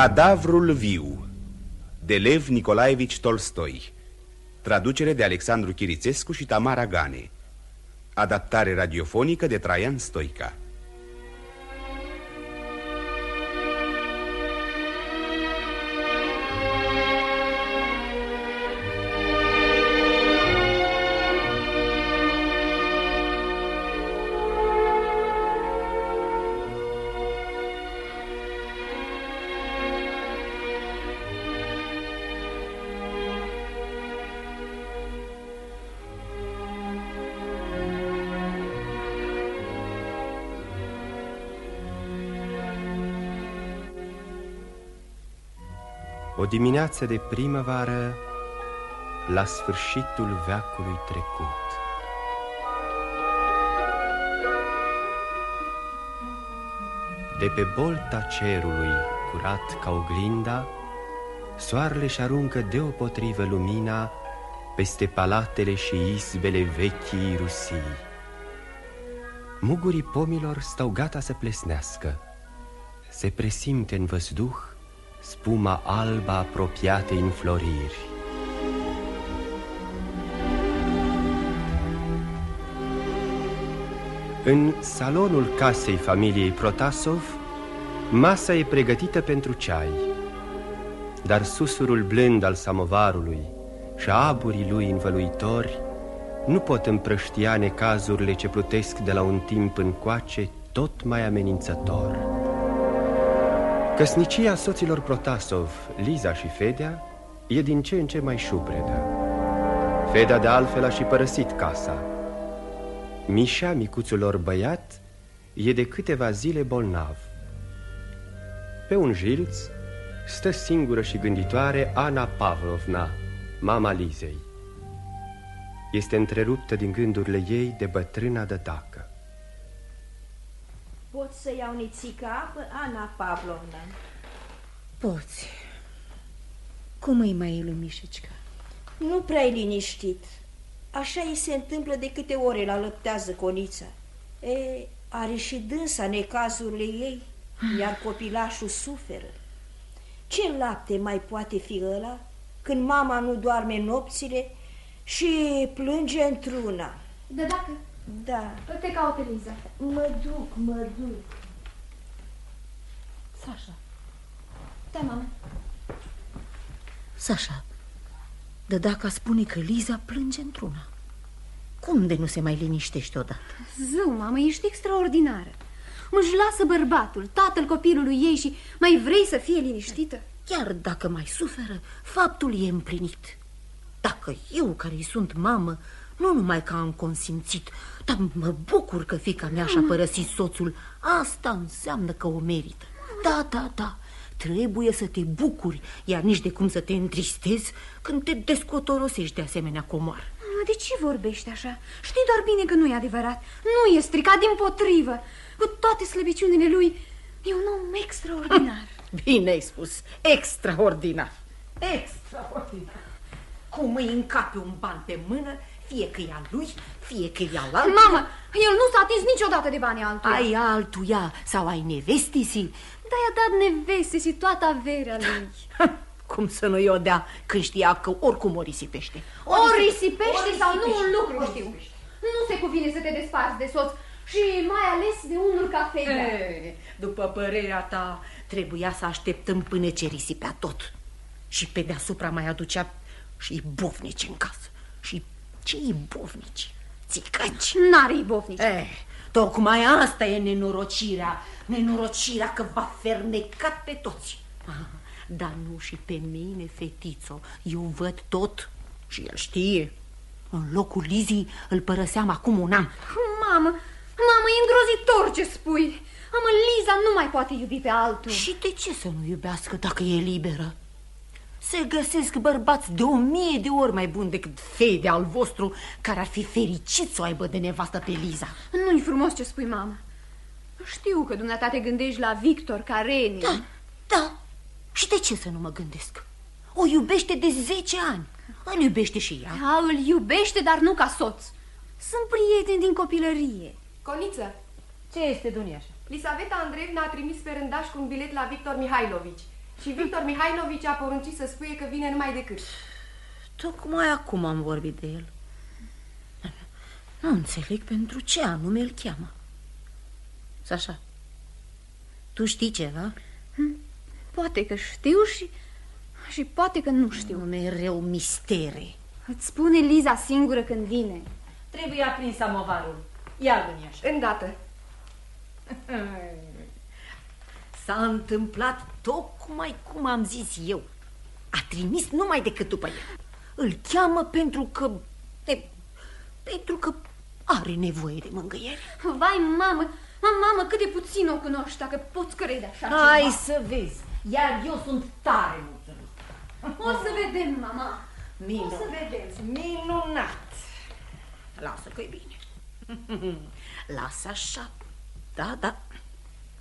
Cadavrul viu de Lev Nicolaevici Tolstoi. Traducere de Alexandru Chirițescu și Tamara Gane. Adaptare radiofonică de Traian Stoica dimineață de primăvară La sfârșitul veacului trecut. De pe bolta cerului Curat ca oglinda Soarele și aruncă deopotrivă lumina Peste palatele și izbele vechii Rusii. Mugurii pomilor stau gata să plesnească. Se presimte în văzduh spuma alba apropiate înfloriri. În salonul casei familiei Protasov, masa e pregătită pentru ceai, dar susurul blând al samovarului și aburii lui învăluitori nu pot împrăștia necazurile ce plutesc de la un timp încoace tot mai amenințător. Căsnicia soților Protasov, Liza și Fedea, e din ce în ce mai șubredă. Fedea de altfel a și părăsit casa. Mișa, micuțul lor băiat, e de câteva zile bolnav. Pe un jilț stă singură și gânditoare Ana Pavlovna, mama Lizei. Este întreruptă din gândurile ei de bătrâna de tacă. Pot să iau nițica apă, Ana Pavlovna? Poți. Cum îi mai e lumișecica? Nu prea e liniștit. Așa îi se întâmplă de câte ore la lăptează conița. E, are și dânsa necazurile ei, iar copilașul suferă. Ce lapte mai poate fi ăla când mama nu doarme nopțile și plânge într-una? De dacă da. Te caut, Eliza. Mă duc, mă duc. Sasha. Da, mama. Sasha, de dacă spune că Liza plânge într-una. Cum de nu se mai liniștește odată? Zău, mamă, ești extraordinară. Își lasă bărbatul, tatăl copilului ei și mai vrei să fie liniștită? Chiar dacă mai suferă, faptul e împlinit. Dacă eu, care îi sunt mamă, nu numai că am consimțit, dar mă bucur că fica mea și-a părăsit soțul. Asta înseamnă că o merită. Da, da, da, trebuie să te bucuri, iar nici de cum să te întristezi când te descotorosești de asemenea comor. De ce vorbești așa? Știi doar bine că nu e adevărat. Nu e stricat, din potrivă. Cu toate slăbiciunile lui, e un om extraordinar. Bine ai spus, extraordinar. Extraordinar. Cum îi încape un ban pe mână fie că e al lui, fie că e al altuia. Mamă, el nu s-a atins niciodată de banii altuia. Ai altuia sau ai nevestisii? Da, i-a dat nevestisi toată averea lui. Cum să nu i-o dea când știa că oricum o risipește? O, o risipește o sau nu un lucru știu. Nu se cuvine să te desparți de soț și mai ales de unul ca Fedea. După părerea ta, trebuia să așteptăm până ce risipea tot. Și pe deasupra mai aducea și bufnici în casă. Și ce bovnici? Țicăci? N-are bovnici. Eh, tocmai asta e nenorocirea. Nenorocirea că va fernecat pe toți. Ah, dar nu și pe mine, fetițo. Eu văd tot și el știe. În locul Lizii îl părăseam acum un an. Mamă, mamă, e îngrozitor ce spui. Mamă, Liza nu mai poate iubi pe altul. Și de ce să nu iubească dacă e liberă? Se găsesc bărbați de o mie de ori mai buni decât fei de al vostru care ar fi fericit să o aibă de nevastă pe Liza. Nu-i frumos ce spui, mama. Știu că dumneata te gândești la Victor Careni. Da, da. Și de ce să nu mă gândesc? O iubește de 10 ani. Îl iubește și ea. Da, îl iubește, dar nu ca soț. Sunt prieteni din copilărie. Coniță. Ce este, Duniașa? Lisaveta Andreevna a trimis pe rândaș cu un bilet la Victor Mihailovici. Și Victor Mihailovici a poruncit să spui că vine numai decât. Tocmai acum am vorbit de el. Nu înțeleg pentru ce anume îl cheamă. Sasha, tu știi ceva? Hm, poate că știu și, și poate că nu știu. Mereu mistere. Îți spune Liza singură când vine. Trebuie aprins samovarul. Ia-l așa. Îndată. S-a întâmplat tocmai cum am zis eu. A trimis numai decât după el. Îl cheamă pentru că... De, pentru că are nevoie de mângâiere. Vai, mamă, mamă, cât de puțin o cunoști, dacă poți crede așa Hai ceva. să vezi, iar eu sunt tare mulțumit. O să vedem, mama. Minunat. O să vedem. Minunat. Lasă că e bine. Lasă așa. Da, da.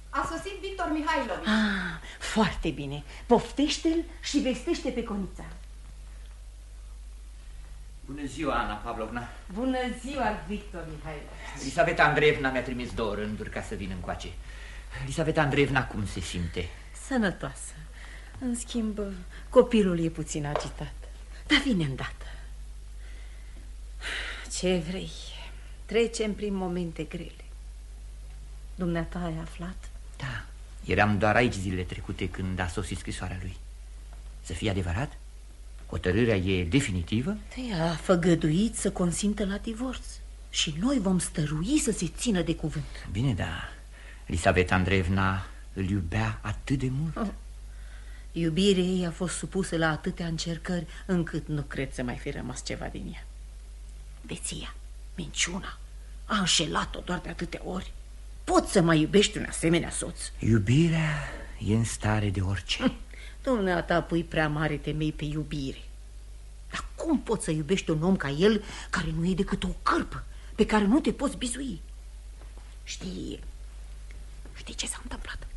A sosit Victor Mihailovici. Ah, foarte bine. Poftește-l și vestește pe conița. Bună ziua, Ana Pavlovna. Bună ziua, Victor Mihailovici. Elisaveta Andreevna mi-a trimis două rânduri ca să vin încoace. Elisaveta Andreevna cum se simte? Sănătoasă. În schimb, copilul e puțin agitat. Dar vine îndată. Ce vrei? Trecem prin momente grele. Dumneata ai aflat? Da, eram doar aici zilele trecute când a sosit scrisoarea lui. Să fie adevărat? Hotărârea e definitivă? Te a făgăduit să consimtă la divorț și noi vom stărui să se țină de cuvânt. Bine, da. Elisaveta Andreevna îl iubea atât de mult. Oh. Iubirea ei a fost supusă la atâtea încercări încât nu cred să mai fi rămas ceva din ea. Veția, minciuna, a înșelat-o doar de atâtea ori. Poți să mai iubești un asemenea soț? Iubirea e în stare de orice. Dumneata pui prea mare temei pe iubire. Dar cum poți să iubești un om ca el care nu e decât o cărpă pe care nu te poți bizui? Știi, știi ce s-a întâmplat?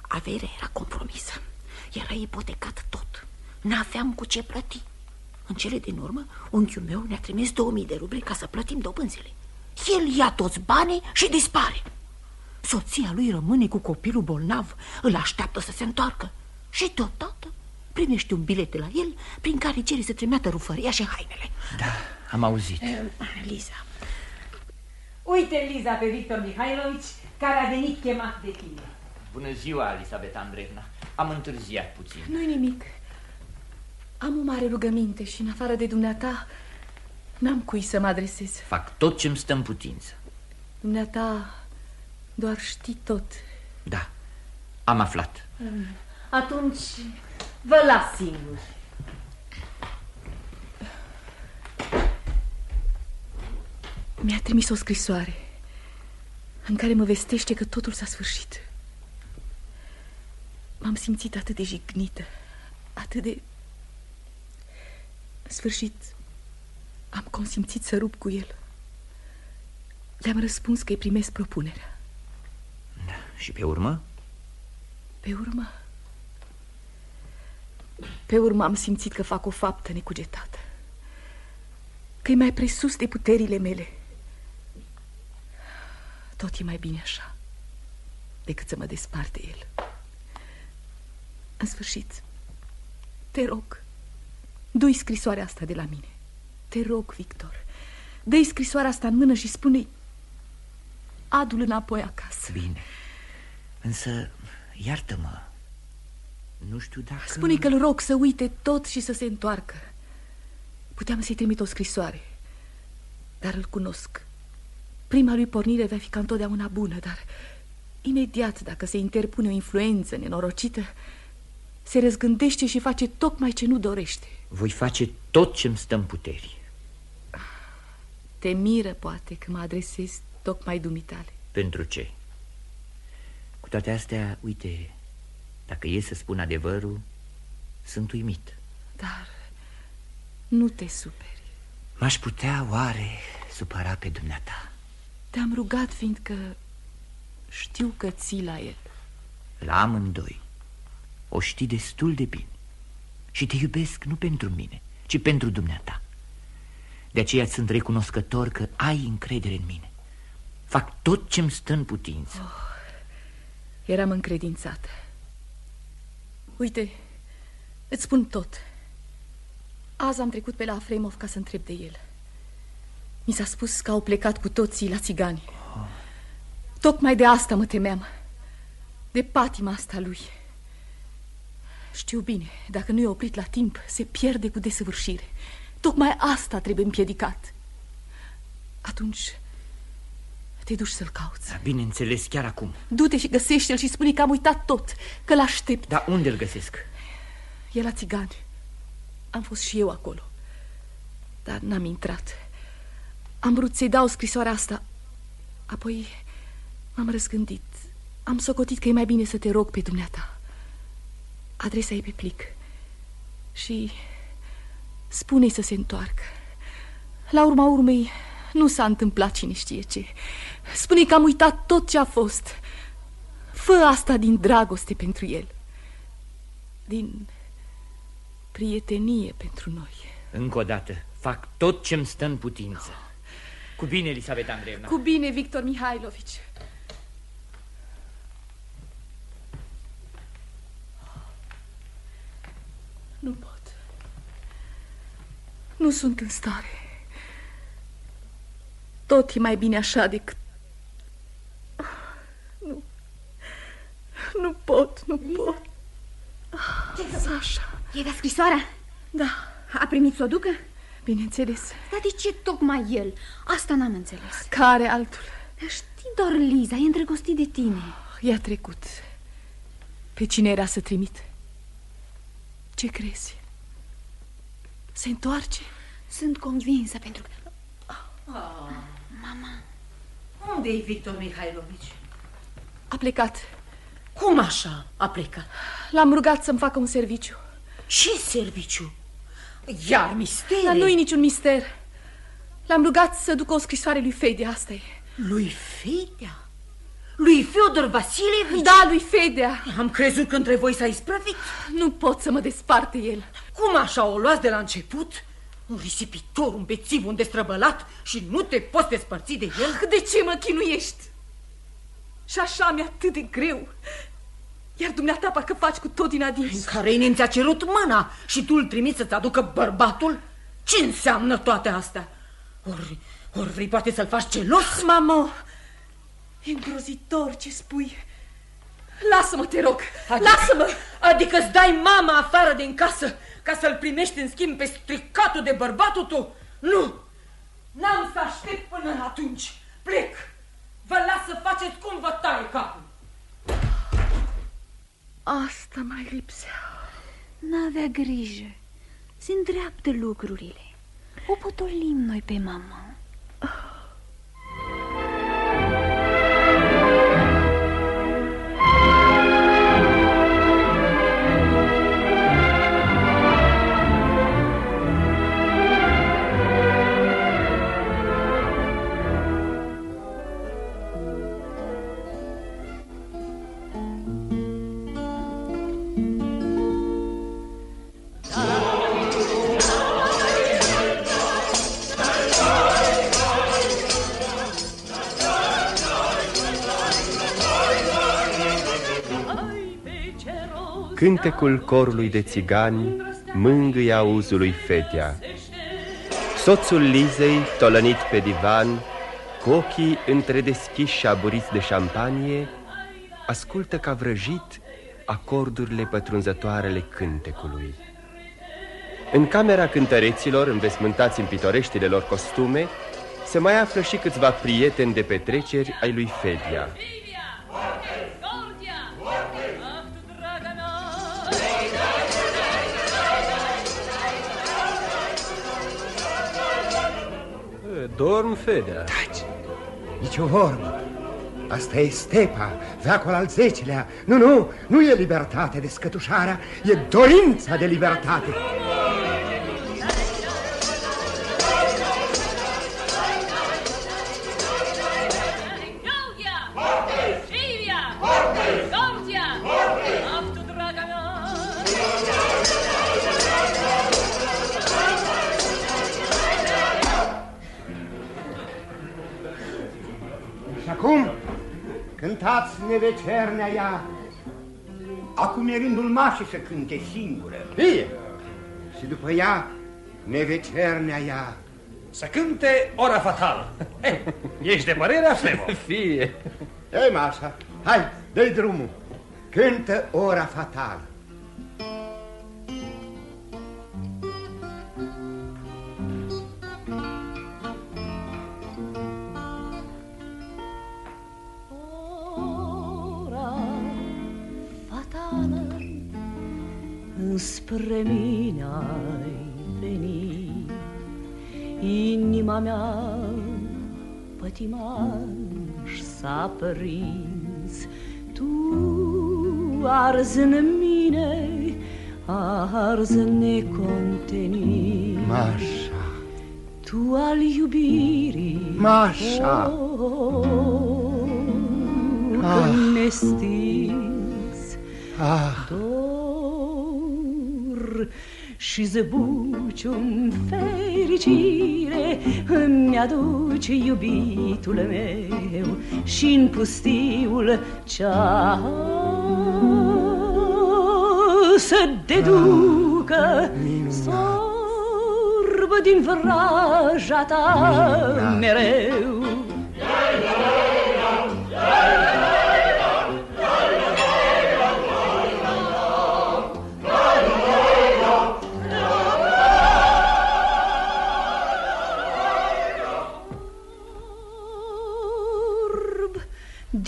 Averea era compromisă. Era ipotecat tot. N-aveam cu ce plăti. În cele din urmă, unchiul meu ne-a trimis 2000 de ruble ca să plătim dobânzile. El ia toți banii și dispare. Soția lui rămâne cu copilul bolnav, îl așteaptă să se întoarcă. Și totodată primește un bilet de la el prin care cere să trimeată rufăria și hainele. Da, am auzit. Liza. Uite, Liza, pe Victor Mihailovici, care a venit chemat de tine. Bună ziua, Elisabeta Andreevna. Am întârziat puțin. Nu-i nimic. Am o mare rugăminte și în afară de dumneata n-am cui să mă adresez. Fac tot ce-mi stă în putință. Dumneata doar știi tot. Da, am aflat. Atunci vă las singur. Mi-a trimis o scrisoare în care mă vestește că totul s-a sfârșit. M-am simțit atât de jignită, atât de... În sfârșit, am consimțit să rup cu el. Le-am răspuns că îi primesc propunerea. Da. Și pe urmă? Pe urmă... Pe urmă am simțit că fac o faptă necugetată. Că e mai presus de puterile mele. Tot e mai bine așa decât să mă despart de el. În sfârșit, te rog, du-i scrisoarea asta de la mine. Te rog, Victor, dă-i scrisoarea asta în mână și spune-i Adul înapoi acasă. Bine, însă iartă-mă. Nu știu dacă... spune că-l rog să uite tot și să se întoarcă. Puteam să-i trimit o scrisoare, dar îl cunosc. Prima lui pornire va fi ca întotdeauna bună, dar imediat, dacă se interpune o influență nenorocită, se răzgândește și face tocmai ce nu dorește. Voi face tot ce-mi stă în puteri. Te miră, poate, că mă adresez tocmai dumitale. Pentru ce? Cu toate astea, uite, dacă e să spun adevărul, sunt uimit. Dar nu te superi. M-aș putea oare supăra pe dumneata? Te-am rugat, fiindcă știu că ții la el. La amândoi. O știi destul de bine. Și te iubesc nu pentru mine, ci pentru dumneata. De aceea sunt recunoscător că ai încredere în mine. Fac tot ce-mi stă în putință. Oh, eram încredințată. Uite, îți spun tot. Azi am trecut pe la Afremov ca să întreb de el. Mi s-a spus că au plecat cu toții la țigani. Tocmai de asta mă temeam. De patima asta lui. Știu bine, dacă nu e oprit la timp, se pierde cu desăvârșire. Tocmai asta trebuie împiedicat. Atunci te duci să-l cauți. Da, bineînțeles, chiar acum. Du-te și găsește-l și spune că am uitat tot, că l-aștept. Dar unde îl găsesc? E la țigani. Am fost și eu acolo. Dar n-am intrat. Am vrut să-i dau scrisoarea asta. Apoi m-am răzgândit. Am socotit că e mai bine să te rog pe dumneata. Adresa e pe plic. Și spune să se întoarcă. La urma urmei, nu s-a întâmplat cine știe ce. Spune că am uitat tot ce a fost. Fă asta din dragoste pentru el. Din prietenie pentru noi. Încă o dată, fac tot ce-mi stă în putință. Cu bine, Elisabeta Andreevna. Cu bine, Victor Mihailovici. Nu pot. Nu sunt în stare. Tot e mai bine așa decât... Nu. Nu pot, nu Liza? pot. Ce Sasha. E la scrisoarea? Da. A primit să o ducă? Bineînțeles. Dar de ce tocmai el? Asta n-am înțeles. Care altul? Știi doar, Liza, e îndrăgostit de tine. I-a trecut. Pe cine era să trimit? Ce crezi? Se întoarce? Sunt convinsă pentru că... Oh. Mama... Unde e Victor Mihailovici? A plecat. Cum așa a plecat? L-am rugat să-mi facă un serviciu. Ce serviciu? Iar mister. Dar nu-i niciun mister. L-am rugat să ducă o scrisoare lui Fedea, asta e. Lui Fedea? Lui Fiodor Vasilevici? Da, lui Fedea. Am crezut că între voi s-a isprăvit. Nu pot să mă desparte el. Cum așa o luați de la început? Un risipitor, un bețiv, un destrăbălat și nu te poți despărți de el? De ce mă chinuiești? Și așa mi-e atât de greu. Iar dumneata parcă faci cu tot din adins. În care nimeni ți-a cerut mâna și tu îl trimiți să-ți aducă bărbatul? Ce înseamnă toate astea? Ori, ori vrei poate să-l faci celos? Mamă, e îngrozitor ce spui. Lasă-mă, te rog, adică, lasă-mă! Adică îți dai mama afară din casă ca să-l primești în schimb pe stricatul de bărbatul tu? Nu! N-am să aștept până atunci. Plec! Vă las să faceți cum vă taie capul. Asta mai lipsea. N-avea grijă. Se îndreaptă lucrurile. O potolim noi pe mama. Cântecul corului de țigani mângâie auzului fetea. Soțul Lizei, tolănit pe divan, cu ochii întredeschiși și aburiți de șampanie, ascultă ca vrăjit acordurile pătrunzătoarele cântecului. În camera cântăreților, învesmântați în pitoreștile lor costume, se mai află și câțiva prieteni de petreceri ai lui Fedia. Dorm, Fedea. Taci! Nici o vorbă. Asta e stepa, veacul al zecelea. Nu, nu, nu e libertate de scătușarea, e dorința de libertate. Nevecernea ea, Acum e rândul mașii să cânte singură. Fie! Și după ea, nevecernea ea. Să cânte ora fatală. Eh, ești de părerea, Flemo? Fie! Ei, Mașa, hai, dă drumul. Cântă ora fatală. Spre mine ai venit Inima mea pătimaș s-a prins. Tu arzi în mine, arzi necontenit. Mașa. Tu al iubirii Mașa. oh, ah. Când ne stins ah și zăbucium fericire Îmi aduce iubitul meu și în pustiul cea Să deducă sorbă din vraja ta mereu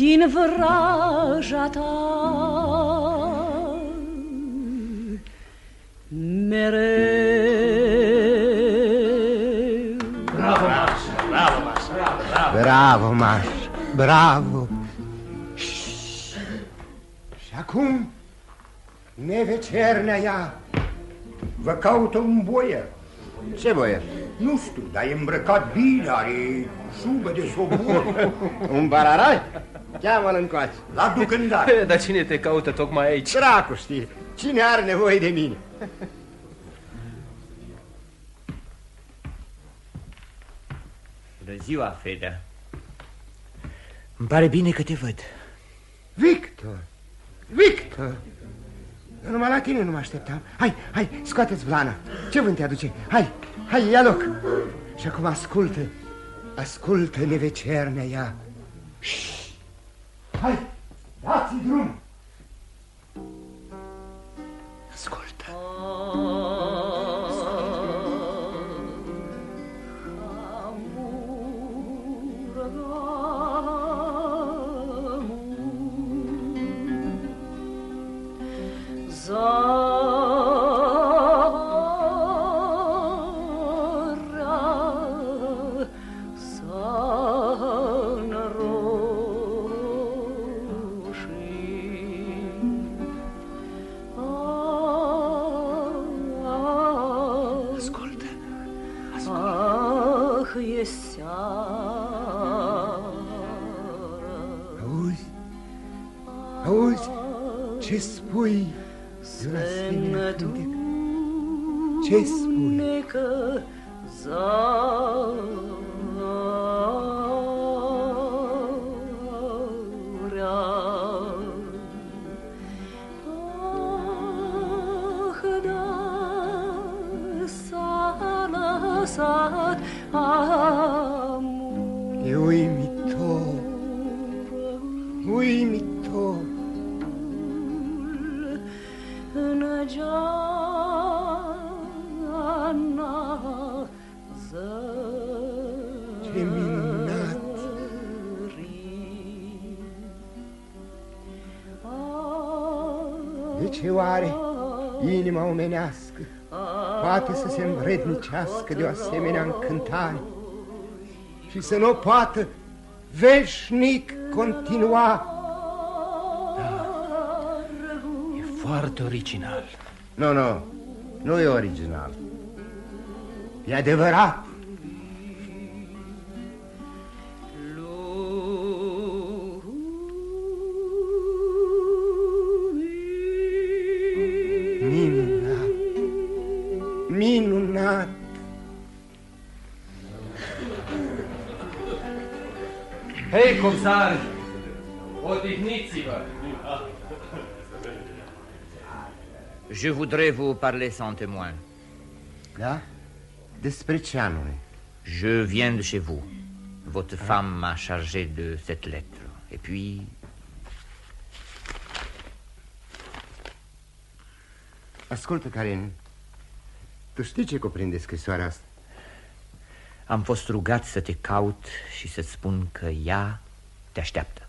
din vraja ta mereu. Bravo, Maș! Bravo, Maș! Bravo, bravo, Maș! Bravo! Și acum, nevecernea ea, vă caută un boier. Ce boier? Nu știu, dar e îmbrăcat bine, are șubă de sobor. un bararai? Cheamă-l încoace. La duc în dar. Dar cine te caută tocmai aici? Dracu știe. Cine are nevoie de mine? Bună ziua, Fedea. Îmi pare bine că te văd. Victor! Victor! Numai la tine nu mă așteptam. Hai, hai, scoateți blana. Ce vânt te aduce? Hai, hai, ia loc. Și acum ascultă, ascultă nevecernea ea. Shhh. Hai, dați drum! Ascultă! Ce învrednicească de o asemenea încântare și să nu poată veșnic continua? Da, e foarte original. Nu, nu, nu e original. E adevărat. Hei, comisar, odihniți-vă! Je voudrais vous parler sans témoin. Da? Despre ce anume? Je viens de chez vous. Votre femme m'a chargé de cette lettre. Et puis... Ascultă, Karen. Tu știi ce cuprinde scrisoarea asta? Am fost rugat să te caut și să-ți spun că ea te așteaptă.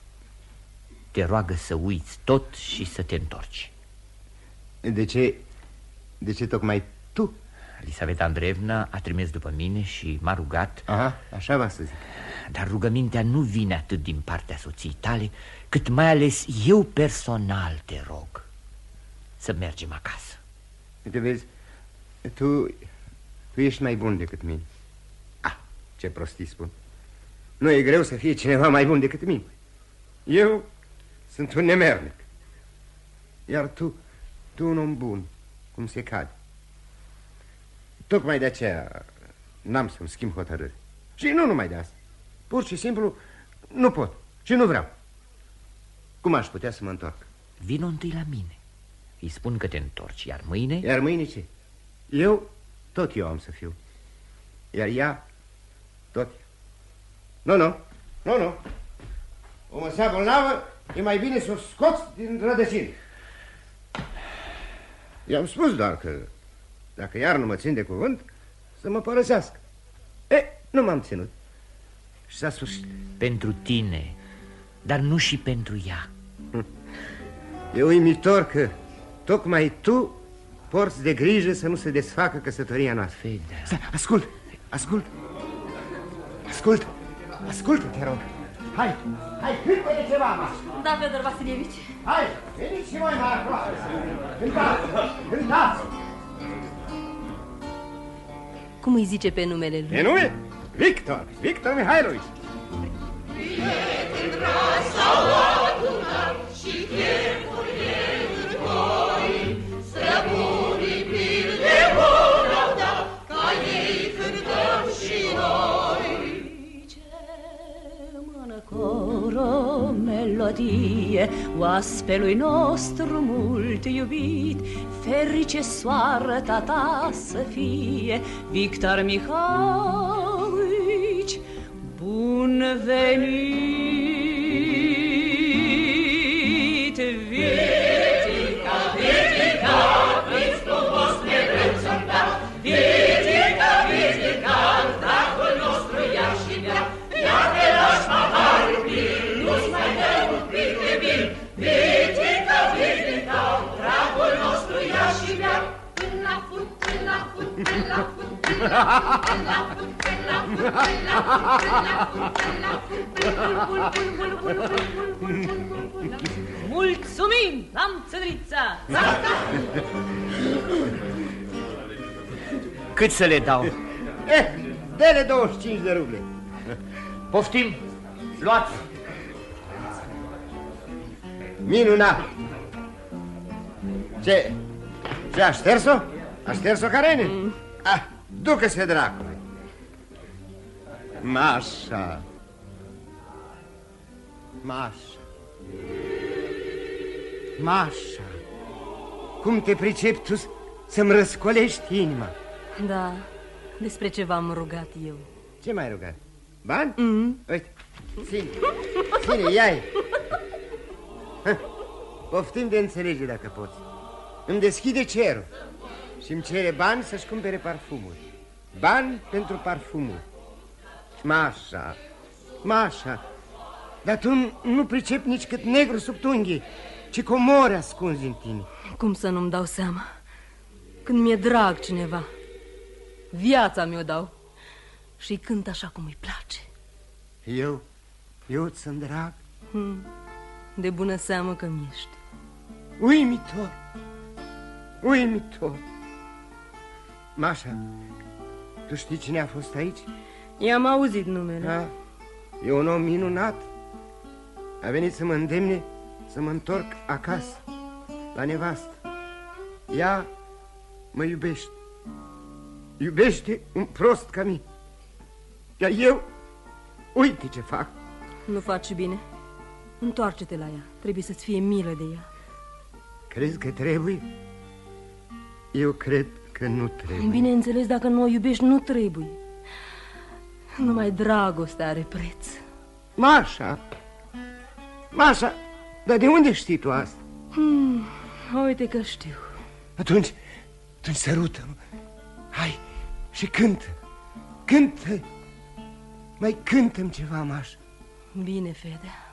Te roagă să uiți tot și să te întorci. De ce... De ce tocmai tu? Elisaveta Andreevna a trimis după mine și m-a rugat Aha, așa va să zic Dar rugămintea nu vine atât din partea soției tale Cât mai ales eu personal te rog Să mergem acasă Uite, vezi, tu, tu ești mai bun decât mine Ah, ce prostii spun Nu e greu să fie cineva mai bun decât mine Eu sunt un nemernic Iar tu, tu un om bun, cum se cade Tocmai de aceea n-am să-mi schimb hotărâri. Și nu numai de asta. Pur și simplu nu pot și nu vreau. Cum aș putea să mă întorc? Vino întâi la mine. Îi spun că te întorci, iar mâine... Iar mâine ce? Eu, tot eu am să fiu. Iar ea, tot Nu, nu, nu, nu. O măsea bolnavă, e mai bine să o scoți din rădăcini. I-am spus doar că dacă iar nu mă țin de cuvânt, să mă părăsească. E, nu m-am ținut. Și s-a sfârșit. Pentru tine, dar nu și pentru ea. E uimitor că tocmai tu porți de grijă să nu se desfacă căsătoria noastră. Fedea. Stai, ascult, ascult. Ascult, ascultă, te rog. Hai, hai, cântă de ceva, maș. Da, Fedor Vasilievici. Hai, veniți și voi mai aproape. Cântați, cântați. Cum îi zice pe numele lui? E nume? Victor, Victor Mihailovici. și melodie oaspelui nostru mult iubit, ferice soarta ta să fie, Victor Mihailovici, bun venit, vin, Vitica, Vitica, dragul nostru ia și bea, Până la fund, până la fund, până la fund, până la fund, până la fund, până la fund, până la fund, până la fund, Mulțumim, am țădrița! Cât să le dau? Eh, dele 25 de ruble. Poftim, luați! Minunat. Ce? Ce, a șters-o? A șters-o Carene? Mm. Ah, ducă-se dracului. Mașa. Mașa. Mașa. Cum te pricepi tu să-mi răscolești inima? Da, despre ce v-am rugat eu. Ce mai rugat? Bani? Mm -hmm. Uite, ține, ține, ia-i. Poftim de înțelege dacă poți. Îmi deschide cerul și îmi cere bani să-și cumpere parfumuri. Bani pentru parfumuri. Mașa, Mașa, dar tu nu pricepi nici cât negru sub tunghii, ci comori ascunzi în tine. Cum să nu-mi dau seama? Când mi-e drag cineva, viața mi-o dau și cânt așa cum îi place. Eu, eu îți sunt drag. Hmm. De bună seamă că mi ești. Uimitor, uimitor. Mașa, tu știi cine a fost aici? I-am auzit numele. Da, e un om minunat. A venit să mă îndemne să mă întorc acasă, la nevastă. Ea mă iubește. Iubește un prost ca mine. Iar eu, uite ce fac. Nu faci bine. Întoarce-te la ea. Trebuie să-ți fie milă de ea. Crezi că trebuie? Eu cred că nu trebuie. Bineînțeles, dacă nu o iubești, nu trebuie. Numai dragostea are preț. Mașa! Mașa! Dar de unde știi tu asta? Hmm, uite că știu. Atunci, atunci sărută Hai și cântă. Cântă. Mai cântăm ceva, Mașa. Bine, Fedea.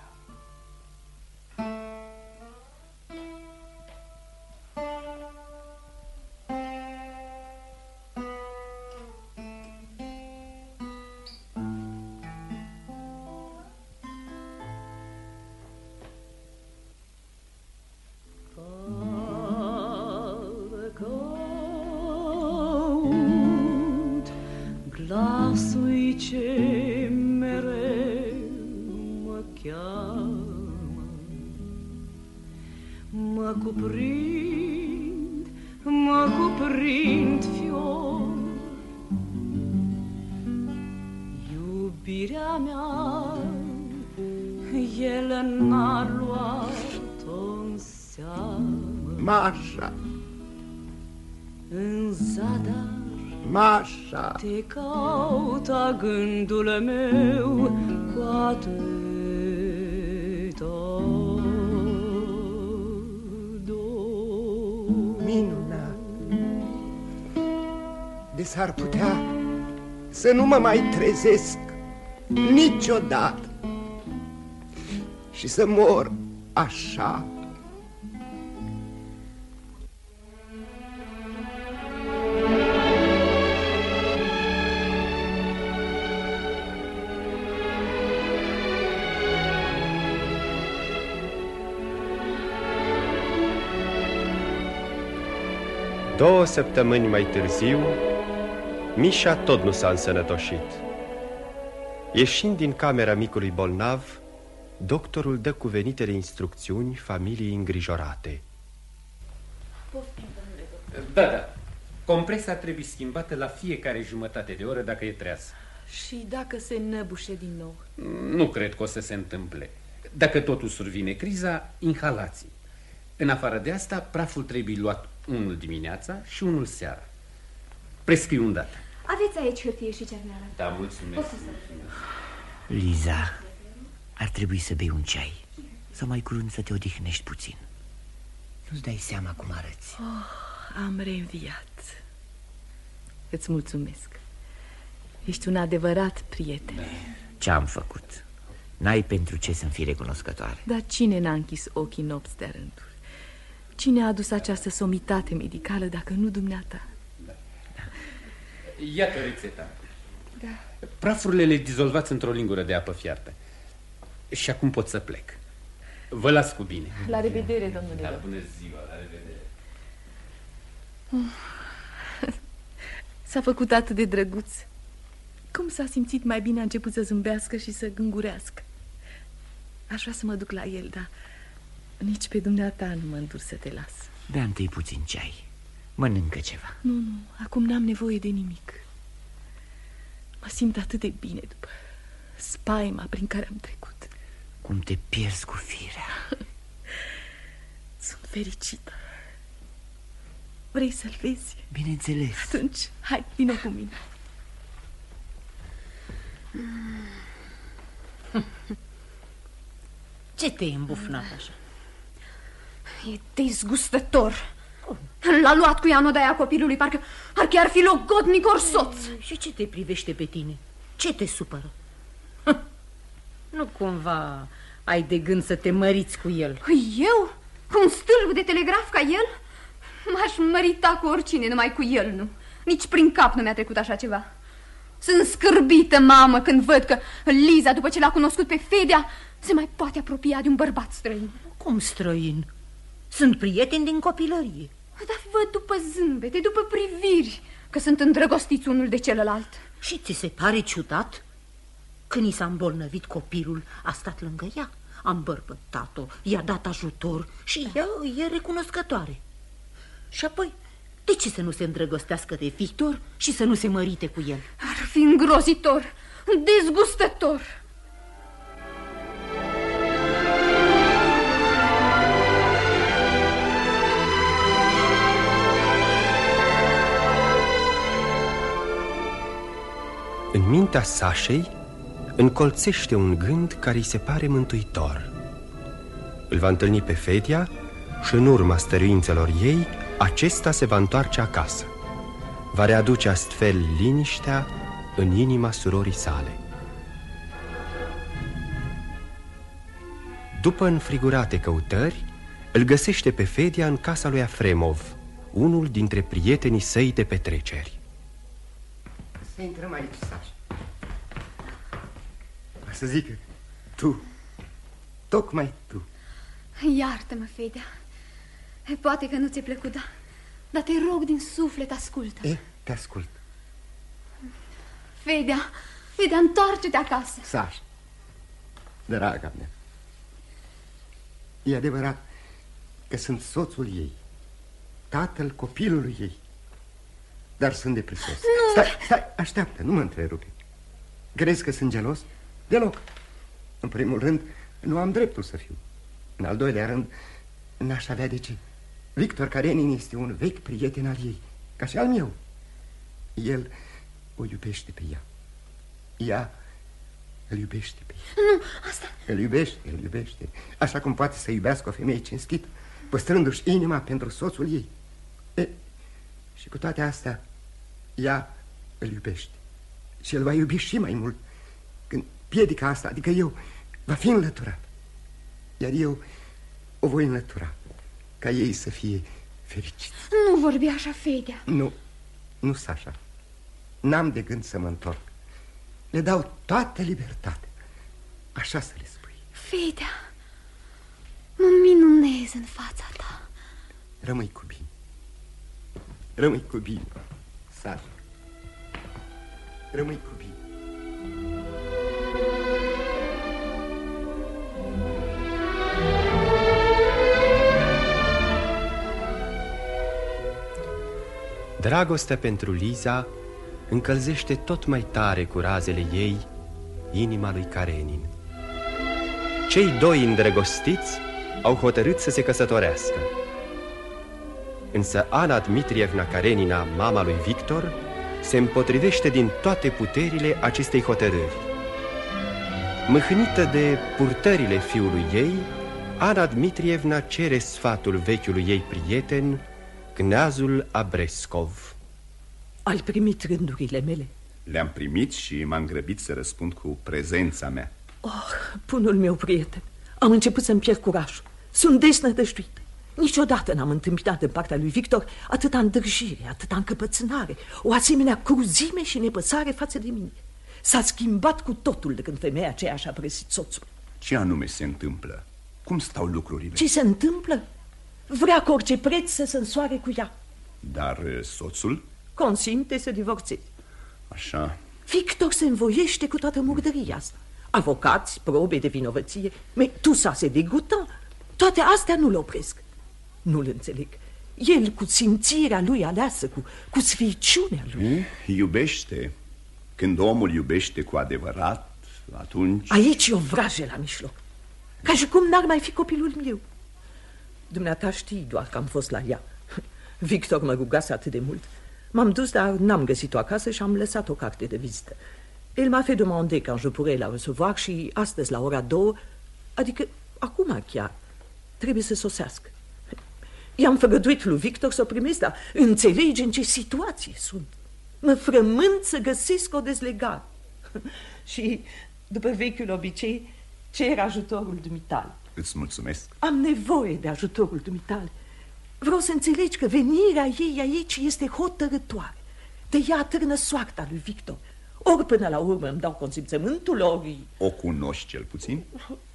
Să nu mă mai trezesc niciodată și să mor așa. Două săptămâni mai târziu, Mișa tot nu s-a însănătoșit. Ieșind din camera micului bolnav, doctorul dă cuvenitele instrucțiuni familiei îngrijorate. Da, da. Compresa trebuie schimbată la fiecare jumătate de oră dacă e treaz. Și dacă se năbușe din nou? Nu cred că o să se întâmple. Dacă totul survine criza, inhalații. În afară de asta, praful trebuie luat unul dimineața și unul seara. Prescriu un dată. Aveți aici hârtie și cerneală. Da, mulțumesc. Poți să Liza, ar trebui să bei un ceai. Sau mai curând să te odihnești puțin. Nu-ți dai seama cum arăți. Oh, am reînviat. Îți mulțumesc. Ești un adevărat prieten. Da. Ce-am făcut? N-ai pentru ce să-mi fii recunoscătoare. Dar cine n-a închis ochii nopți de rânduri? Cine a adus această somitate medicală dacă nu dumneata? Da. Iată rețeta. Da. Prafurile le dizolvați într-o lingură de apă fiartă. Și acum pot să plec. Vă las cu bine. La revedere, domnule. La bună ziua, la revedere. S-a făcut atât de drăguț. Cum s-a simțit mai bine a început să zâmbească și să gângurească. Aș vrea să mă duc la el, dar nici pe dumneata nu mă îndur să te las Bea întâi puțin ceai Mănâncă ceva. Nu, nu, acum n-am nevoie de nimic. Mă simt atât de bine după spaima prin care am trecut. Cum te pierzi cu firea. Sunt fericită. Vrei să-l vezi? Bineînțeles. Atunci, hai, vină cu mine. Ce te-ai îmbufnat așa? E dezgustător. L-a luat cu ea în odaia copilului, parcă, parcă ar fi logodnic or soț. Și ce te privește pe tine? Ce te supără? Nu cumva ai de gând să te măriți cu el? Eu? Cu un stâlp de telegraf ca el? M-aș mărita cu oricine, numai cu el nu. Nici prin cap nu mi-a trecut așa ceva. Sunt scârbită, mamă, când văd că Liza, după ce l-a cunoscut pe Fedea, se mai poate apropia de un bărbat străin. Cum străin? Sunt prieteni din copilărie. Dar văd după zâmbete, după priviri, că sunt îndrăgostiți unul de celălalt. Și ți se pare ciudat? Când i s-a îmbolnăvit copilul, a stat lângă ea, a îmbărbătat-o, i-a dat ajutor și da. ea e recunoscătoare. Și apoi, de ce să nu se îndrăgostească de Victor și să nu se mărite cu el? Ar fi îngrozitor, dezgustător. În mintea Sașei încolțește un gând care îi se pare mântuitor. Îl va întâlni pe Fedia și în urma stăruințelor ei, acesta se va întoarce acasă. Va readuce astfel liniștea în inima surorii sale. După înfrigurate căutări, îl găsește pe Fedia în casa lui Afremov, unul dintre prietenii săi de petreceri. Să intrăm aici, Sașa. O să zic tu, tocmai tu. Iartă-mă, Fedea. Poate că nu ți-e plăcut, da? Dar te rog din suflet, ascultă. E, te ascult. Fedea, Fedea, întoarce-te acasă. Sașa, draga mea, e adevărat că sunt soțul ei, tatăl copilului ei, dar sunt depresos. Nu! Stai, stai, așteaptă, nu mă întrerupe. Crezi că sunt gelos? Deloc. În primul rând, nu am dreptul să fiu. În al doilea rând, n-aș avea de ce. Victor Karenin este un vechi prieten al ei, ca și al meu. El o iubește pe ea. Ea îl iubește pe ea. Nu, asta... Îl iubește, îl iubește. Așa cum poate să iubească o femeie cinstită, păstrându-și inima pentru soțul ei. E, și cu toate astea, ea îl iubește. Și el va iubi și mai mult când piedica asta, adică eu, va fi înlăturat. Iar eu o voi înlătura ca ei să fie fericiți. Nu vorbi așa, Fedea. Nu, nu, Sasha. N-am de gând să mă întorc. Le dau toată libertatea. Așa să le spui. Fedea, mă minunez în fața ta. Rămâi cu bine. Rămâi cu bine, Sasha. Rămâi cu bine. Dragostea pentru Liza încălzește tot mai tare cu razele ei inima lui Karenin. Cei doi îndrăgostiți au hotărât să se căsătorească. Însă Ana Dmitrievna Karenina, mama lui Victor, se împotrivește din toate puterile acestei hotărâri. Mâhnită de purtările fiului ei, Ana Dmitrievna cere sfatul vechiului ei prieten, Cneazul Abrescov. Ai primit rândurile mele? Le-am primit și m-am grăbit să răspund cu prezența mea. Oh, punul meu prieten, am început să-mi pierd curajul. Sunt desnădăjduit. Niciodată n-am întâmpinat în partea lui Victor atâta îndârjire, atâta încăpățânare, o asemenea cruzime și nepăsare față de mine. S-a schimbat cu totul de când femeia aceea și-a părăsit soțul. Ce anume se întâmplă? Cum stau lucrurile? Ce se întâmplă? Vrea cu orice preț să se însoare cu ea. Dar uh, soțul? Consimte să divorțeze. Așa. Victor se învoiește cu toată murdăria asta. Avocați, probe de vinovăție, mais tout ça c'est dégoûtant. Toate astea nu-l opresc. Nu-l înțeleg. El cu simțirea lui aleasă, cu, cu sficiunea lui. E? Iubește. Când omul iubește cu adevărat, atunci... Aici e o vrajă la mijloc. Ca și cum n-ar mai fi copilul meu. Dumneata știi doar că am fost la ea. Victor mă rugase atât de mult. M-am dus, dar n-am găsit-o acasă și am lăsat o carte de vizită. El m-a fait demander quand je pourrais la recevoir și astăzi la ora două, adică acum chiar, trebuie să sosească. I-am făgăduit lui Victor să o primesc, dar înțelegi în ce situație sunt. Mă frământ să găsesc o dezlegare. și, după vechiul obicei, cer ajutorul dumitale. Îți mulțumesc. Am nevoie de ajutorul dumitale. Vreau să înțelegi că venirea ei aici este hotărătoare. De ea târnă soarta lui Victor. Ori până la urmă îmi dau consimțământul, ori... O cunoști cel puțin?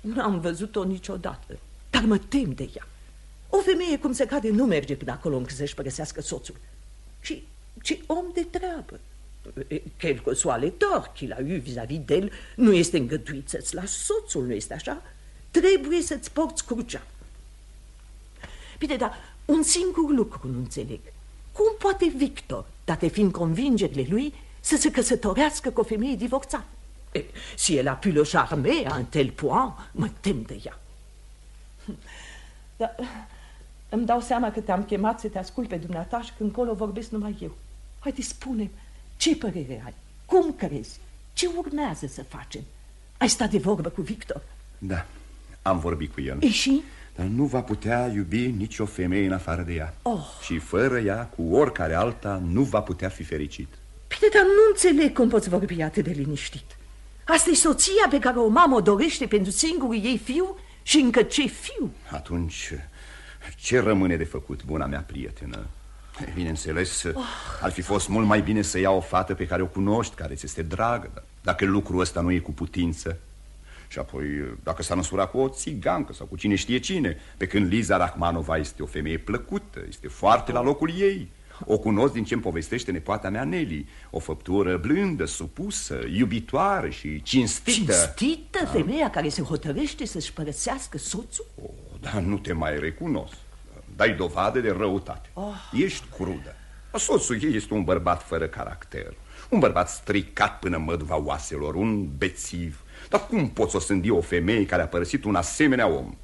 N-am văzut-o niciodată, dar mă tem de ea. O femeie cum se cade nu merge până acolo încât să-și părăsească soțul. Și ce om de treabă. Quel que soit les torts qu'il a eu vis-à-vis d'elle, nu este îngăduit să-ți lași soțul, nu este așa? Trebuie să-ți porți crucea. Bine, dar un singur lucru nu înțeleg. Cum poate Victor, date fiind convingerile lui, să se căsătorească cu o femeie divorțată? Et, si elle a pu le charmer à un tel point, mă tem de ea. Dar îmi dau seama că te-am chemat să te ascult pe dumneata și când colo vorbesc numai eu. Haide, spune ce părere ai? Cum crezi? Ce urmează să facem? Ai stat de vorbă cu Victor? Da, am vorbit cu el. E și? Dar nu va putea iubi nicio femeie în afară de ea. Oh. Și fără ea, cu oricare alta, nu va putea fi fericit. Bine, dar nu înțeleg cum poți vorbi atât de liniștit. Asta e soția pe care o mamă o dorește pentru singurul ei fiu și încă ce fiu? Atunci, ce rămâne de făcut, buna mea prietenă? Bineînțeles, oh. ar fi fost mult mai bine să ia o fată pe care o cunoști, care ți este dragă, dacă lucrul ăsta nu e cu putință. Și apoi, dacă s-a năsurat cu o țigancă sau cu cine știe cine, pe când Liza Rachmanova este o femeie plăcută, este foarte la locul ei. O cunosc din ce-mi povestește nepoata mea Nelly O făptură blândă, supusă, iubitoare și cinstită Cinstită? Da? Femeia care se hotărăște să-și părăsească soțul? Oh, dar nu te mai recunosc. Dai dovadă de răutate. Oh. Ești crudă. Soțul ei este un bărbat fără caracter. Un bărbat stricat până măduva oaselor Un bețiv. Dar cum poți o sândi o femeie care a părăsit un asemenea om?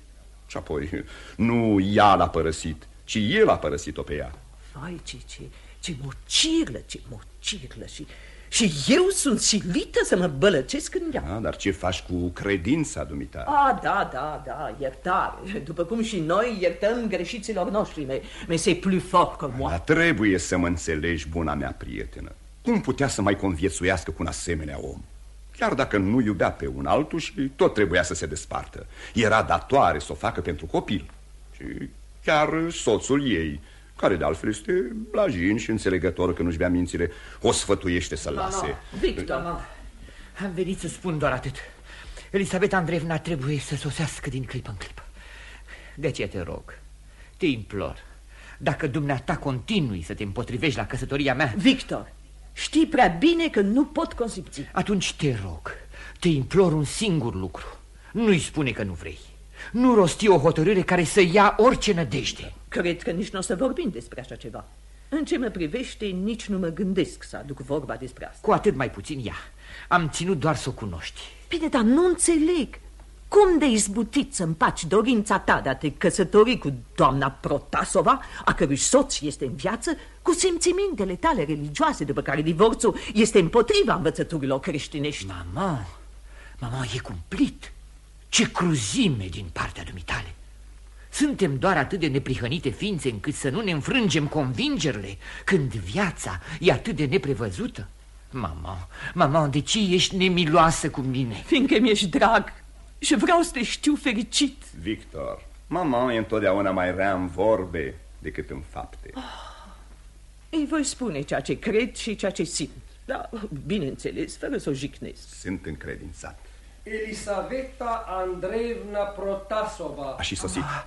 Și apoi, nu ea l-a părăsit, ci el a părăsit-o pe ea. Vai, ce, ce, ce mocirlă, ce mocirlă și... Și eu sunt silită să mă bălăcesc în ea. Da, dar ce faci cu credința, dumita? Ah, da, da, da, iertare. După cum și noi iertăm greșiților noștri, mais, mais c'est plus fort que moi. Dar trebuie să mă înțelegi, buna mea prietenă. Cum putea să mai conviețuiască cu un asemenea om? Chiar dacă nu iubea pe un altul și tot trebuia să se despartă. Era datoare să o facă pentru copil. Și chiar soțul ei care de altfel este blajin și înțelegător că nu-și bea mințile, o sfătuiește să lase. Victor, Mama, am venit să spun doar atât. Elisabeta Andreevna trebuie să sosească din clipă în clipă. De aceea te rog, te implor, dacă dumneata continui să te împotrivești la căsătoria mea... Victor, știi prea bine că nu pot consipți. Atunci te rog, te implor un singur lucru. Nu-i spune că nu vrei. Nu rosti o hotărâre care să ia orice nădejde. Cred că nici nu o să vorbim despre așa ceva. În ce mă privește, nici nu mă gândesc să aduc vorba despre asta. Cu atât mai puțin ea. Am ținut doar să o cunoști. Bine, dar nu înțeleg. Cum de izbutit să împaci dorința ta de a te căsători cu doamna Protasova, a cărui soț este în viață, cu simțimintele tale religioase, după care divorțul este împotriva învățăturilor creștinești? Mama, mama, e cumplit. Ce cruzime din partea dumitale. Suntem doar atât de neprihănite ființe încât să nu ne înfrângem convingerile când viața e atât de neprevăzută? Mama, mama, de ce ești nemiloasă cu mine? Fiindcă mi-ești drag și vreau să te știu fericit. Victor, mama e întotdeauna mai rea în vorbe decât în fapte. Oh, îi voi spune ceea ce cred și ceea ce simt. Da, bineînțeles, fără să o jignesc. Sunt încredințat. Elisaveta Andreevna Protasova. A și sosit. Ah,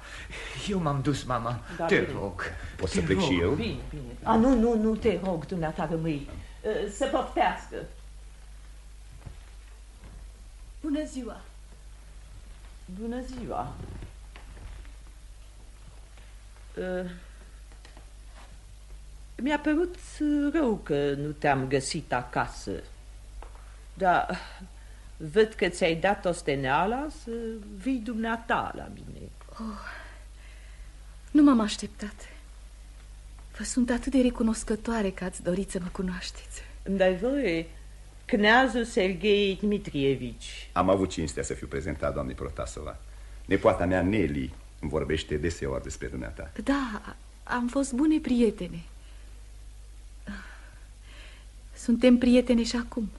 eu m-am dus, mama. Da, te bine. rog. Pot să plec și eu? Bine, bine. A, nu, nu, nu te rog, dumneata, rămâi. Să poftească. Bună ziua. Bună ziua. Uh, Mi-a părut rău că nu te-am găsit acasă. Dar Văd că ți-ai dat osteneala să vii dumneata la mine. Oh, nu m-am așteptat. Vă sunt atât de recunoscătoare că ați dorit să mă cunoașteți. Dar voi, Cneazul Sergei Dmitrievici. Am avut cinstea să fiu prezentat, doamne Protasova. Nepoata mea, Nelly, îmi vorbește deseori despre dumneata. Da, am fost bune prietene. Suntem prietene și acum.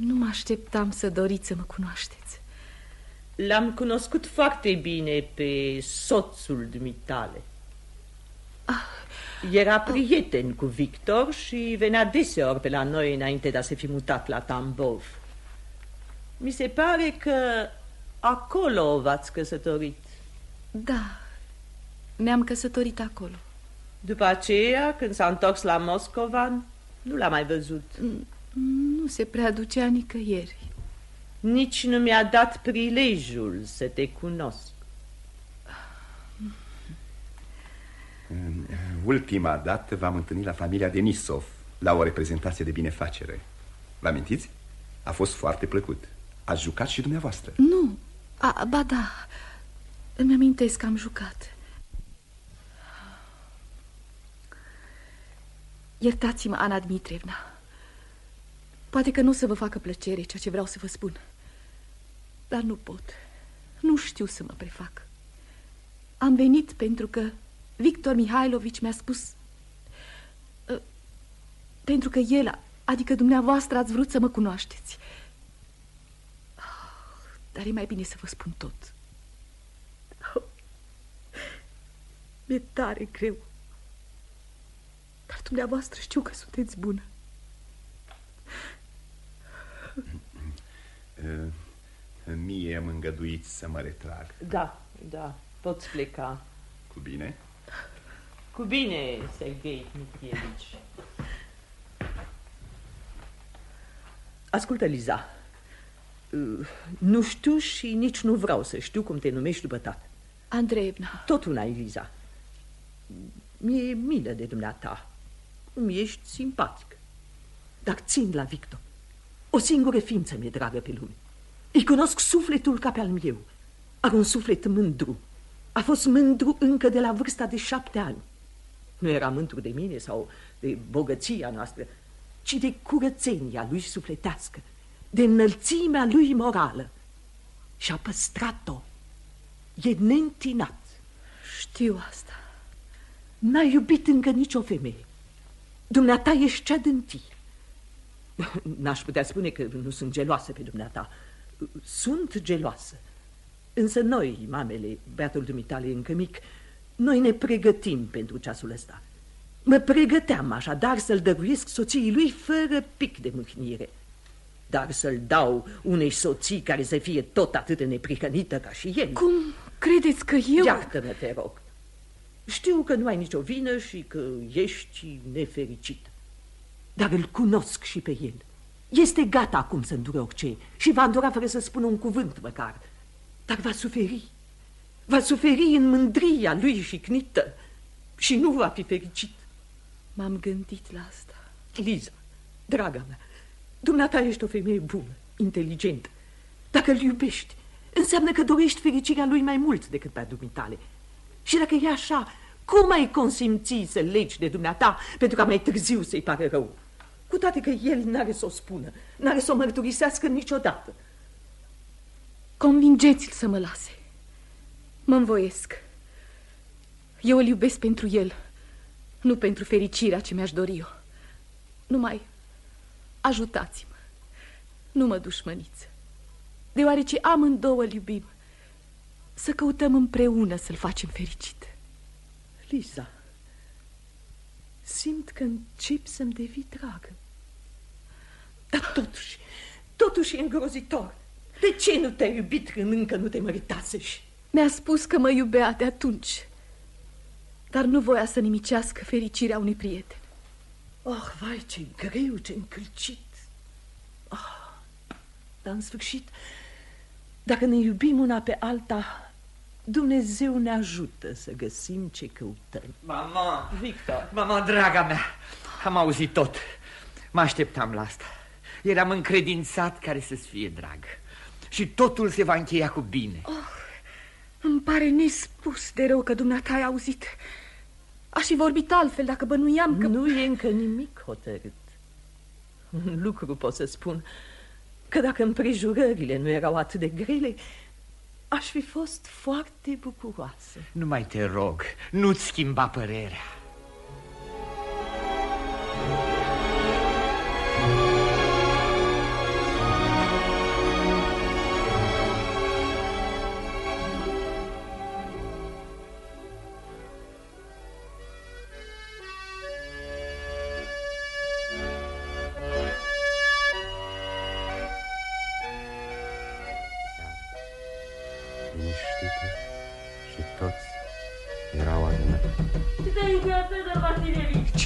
Nu mă așteptam să doriți să mă cunoașteți. L-am cunoscut foarte bine pe soțul dumitale. Ah, Era prieten ah. cu Victor și venea deseori pe la noi înainte de a se fi mutat la Tambov. Mi se pare că acolo v-ați căsătorit. Da, ne-am căsătorit acolo. După aceea, când s-a întors la Moscova, nu l-a mai văzut. Nu se prea ducea nicăieri. Nici nu mi-a dat prilejul să te cunosc. Ultima dată v-am întâlnit la familia Denisov, la o reprezentație de binefacere. Vă amintiți? A fost foarte plăcut. Ați jucat și dumneavoastră. Nu, A, ba da, îmi amintesc că am jucat. Iertați-mă, Ana Dmitrievna. Poate că nu o să vă facă plăcere ceea ce vreau să vă spun. Dar nu pot. Nu știu să mă prefac. Am venit pentru că Victor Mihailovici mi-a spus... Uh, pentru că el, adică dumneavoastră, ați vrut să mă cunoașteți. Ah, dar e mai bine să vă spun tot. Oh, mi-e tare greu. Dar dumneavoastră știu că sunteți bună. Mie am îngăduit să mă retrag. Da, da, poți pleca. Cu bine? Cu bine, Sergei Mitrievici. Ascultă, Liza. Uh, Nu știu și nici nu vreau să știu cum te numești după tată. Andreevna. Tot una, Eliza. Mi-e milă de dumneata. Mi ești simpatic. Dar țin la Victor. O singură ființă mi-e dragă pe lume. Îi cunosc sufletul ca pe al meu. Are un suflet mândru. A fost mândru încă de la vârsta de șapte ani. Nu era mândru de mine sau de bogăția noastră, ci de curățenia lui sufletească, de înălțimea lui morală. Și a păstrat-o. E neîntinat. Știu asta. N-ai iubit încă nicio femeie. Dumneata ești cea din N-aș putea spune că nu sunt geloasă pe dumneata. Sunt geloasă. Însă noi, mamele, beatul dumitale încă mic, noi ne pregătim pentru ceasul ăsta. Mă pregăteam așadar să-l dăruiesc soției lui fără pic de mâhnire. Dar să-l dau unei soții care să fie tot atât de neprihănită ca și el. Cum credeți că eu... Iartă-mă, te rog. Știu că nu ai nicio vină și că ești nefericit. Dar îl cunosc și pe el. Este gata acum să îndure orice și va îndura fără să spună un cuvânt măcar. Dar va suferi. Va suferi în mândria lui și cnită și nu va fi fericit. M-am gândit la asta. Liza, draga mea, dumneata ești o femeie bună, inteligentă. Dacă îl iubești, înseamnă că dorești fericirea lui mai mult decât pe a dumitale. Și dacă e așa, cum ai consimți să legi de dumneata pentru ca mai târziu să-i pare rău? Cu toate că el n-are să o spună, n-are să o mărturisească niciodată. Convingeți-l să mă lase. Mă învoiesc. Eu îl iubesc pentru el, nu pentru fericirea ce mi-aș dori eu. Numai ajutați-mă. Nu mă dușmăniți. Deoarece amândouă îl iubim. Să căutăm împreună să-l facem fericit. Lisa, simt că încep să-mi devii dragă. Dar totuși, totuși e îngrozitor. De ce nu te-ai iubit când încă nu te măritaseși? Mi-a spus că mă iubea de atunci, dar nu voia să nimicească fericirea unui prieten. Oh, vai, ce greu, ce încălcit. Oh, dar în sfârșit, dacă ne iubim una pe alta, Dumnezeu ne ajută să găsim ce căutăm. Mama! Victor! Mama, draga mea, am auzit tot. Mă așteptam la asta. Eram încredințat care să-ți fie drag. Și totul se va încheia cu bine. Oh, îmi pare nespus de rău că dumneata ai auzit. Aș fi vorbit altfel dacă bănuiam că... Nu e încă nimic hotărât. Un lucru pot să spun, că dacă împrejurările nu erau atât de grele, aș fi fost foarte bucuroasă. Nu mai te rog, nu-ți schimba părerea.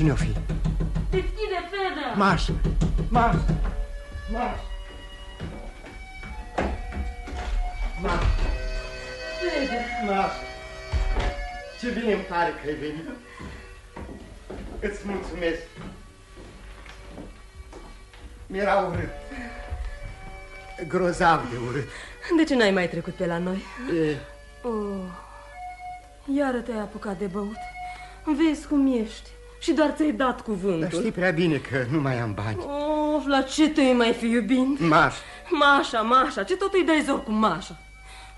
Vasilievici! Cine o fi? Deschide Fedor! Marș! Marș! Marș! Marș! Fedor! Marș! Ce bine îmi pare că ai venit. Îți mulțumesc. Mi-era urât. Grozav de urât. De ce n-ai mai trecut pe la noi? E, Oh, iară te-ai apucat de băut. Vezi cum ești și doar ți-ai dat dar cuvântul. știi prea bine că nu mai am bani. Oh, Of, la ce te mai fi iubind? Maș, Mașa, Mașa, ce tot îi dai zor cu Mașa?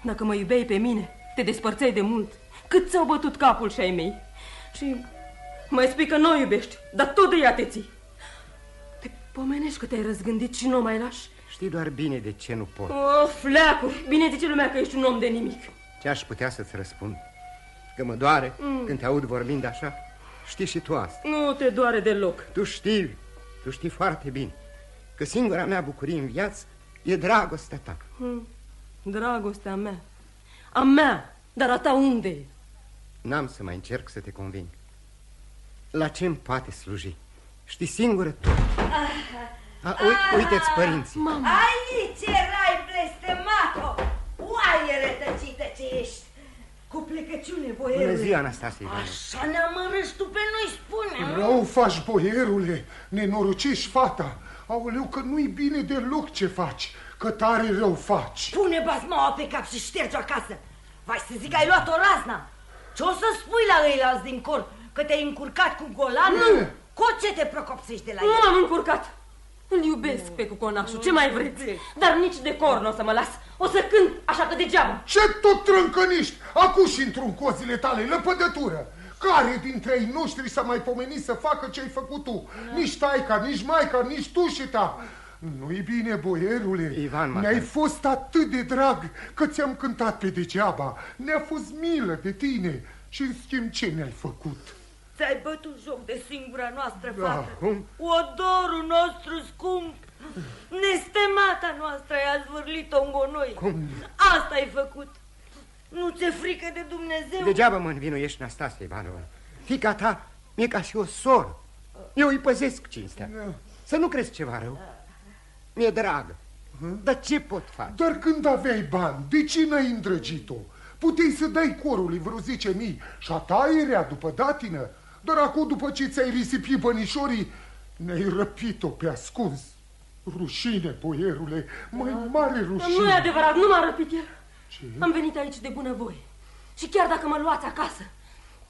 Dacă mă iubeai pe mine, te despărțeai de mult. Cât ți-au bătut capul și ai mei. Și mai spui că nu o iubești, dar tot de ea te ții. Te pomenești că te-ai răzgândit și nu o mai lași? știi doar bine de ce nu pot. O, fleacuri, bine zice lumea că ești un om de nimic. Ce aș putea să-ți răspund? Că mă doare Mm. când te aud vorbind așa? Știi și tu asta. Nu te doare deloc. Tu știi, tu știi foarte bine că singura mea bucurie în viață e dragostea ta. Hmm. Dragostea mea. A mea, dar a ta unde e? N-am să mai încerc să te conving. La ce îmi poate sluji? Știi singură tu. A, ui, uite-ți părinții. Mama. Aici erai blestemato! Oaie rătăcită ce ești! Cu plecăciune, boierule! Bună ziua, Anastasie. Așa ne amărăști tu pe noi, spune! Rău faci, boierule, nenorocești fata. Aoleu, că nu-i bine deloc ce faci, că tare rău faci. Pune basmaua pe cap și șterge acasă! Vai să zic, ai luat o razna! Ce o să spui la ăilalți din cor? Că te-ai încurcat cu golanul? Nu. Cu ce te procopsești de la Nu el? m-am încurcat. Îl iubesc pe cuconașul, ce mai vreți? Dar nici de cor nu o să mă las. O să cânt, așa că degeaba. Ce tot trâncăniști? Acum și într-un cozile tale, lăpădătură. Care dintre ei noștri s-a mai pomenit să facă ce-ai făcut tu? Nici taica, nici maica, nici tu și ta. Nu-i bine, boierule. Ivan Ne-ai Macan. fost atât de drag că ți-am cântat pe degeaba. Ne-a fost milă de tine. Și în schimb ce ne-ai făcut? Ți-ai bătut joc de singura noastră Da, fată. cum? Odorul nostru scump. Nestemata noastră ai zvârlit-o în gonoi. Cum? Asta ai făcut. Nu ți-e frică de Dumnezeu? Degeaba mă învinuiești, Nastasia Ivanova. Fica ta e ca și o soră. Eu îi păzesc cinstea. Să nu crezi ceva rău. Mi-e dragă. Dar ce pot face? Dar când aveai bani, de ce n-ai îndrăgit-o? Puteai să dai corului vreo 10 mii și a ta era după datină. Dar acum, după ce ți-ai risipit bănișorii, ne-ai răpit-o pe ascuns. Rușine, boierule, mai mare Nu e rușine. adevărat, nu m-a răpit el. Ce? Am venit aici de bunăvoie. Și chiar dacă mă luați acasă,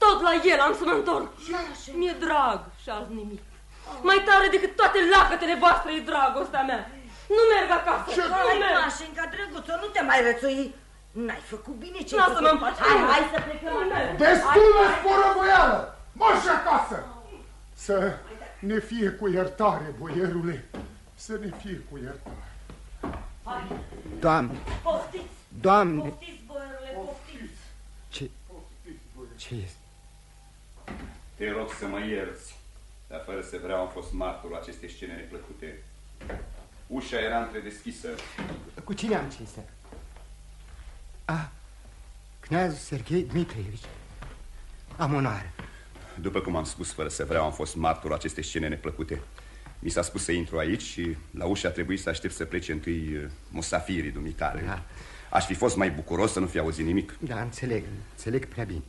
tot la el am să mă întorc. Mi-e drag și azi nimic. Mai tare decât toate lacătele voastre e dragostea mea. Nu merg acasă. Ce nu Hai, merg. Mașinca, drăguță, nu te mai rățui. N-ai făcut bine ce Lasă-mă în pace. Hai, Nu. hai să plecăm acasă. Destulă sporăvoială! Marș acasă! Să ne fie cu iertare, boierule. Să ne fie cu iertare. Doamne, Poftiți, Doamne, poftiți, boierule, poftiți. ce... Ce este? Te rog să mă ierți, dar fără să vreau am fost martorul acestei scene neplăcute. Ușa era întredeschisă. Cu cine am cinstea? A, Kneazul Serghei Dmitrievici. Am onoare. După cum am spus, fără să vreau, am fost martorul acestei scene neplăcute. Mi s-a spus să intru aici și la ușă a trebuit să aștept să plece întâi uh, musafirii dumitale. Da. Aș fi fost mai bucuros să nu fi auzit nimic. Da, înțeleg, înțeleg prea bine.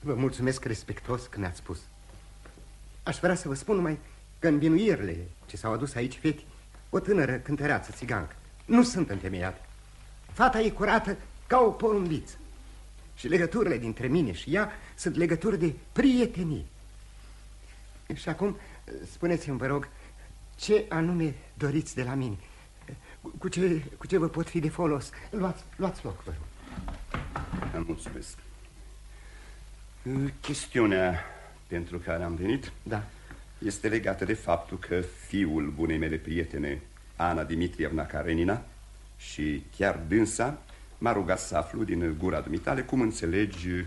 Vă mulțumesc respectos că ne-ați spus. Aș vrea să vă spun numai că învinuirile ce s-au adus aici feti, o tânără cântăreață țigancă, nu sunt întemeiate. Fata e curată ca o porumbiță. Și legăturile dintre mine și ea sunt legături de prietenie. Și acum, spuneți-mi, vă rog, ce anume doriți de la mine? Cu- Cu ce, cu ce vă pot fi de folos? Luați, luați loc, vă rog. Îmi mulțumesc. Uh, Chestiunea pentru care am venit da. este legată de faptul că fiul bunei mele prietene, Ana Dimitrievna Karenina, și chiar dânsa m-a rugat să aflu din gura dumitale cum înțelegi uh,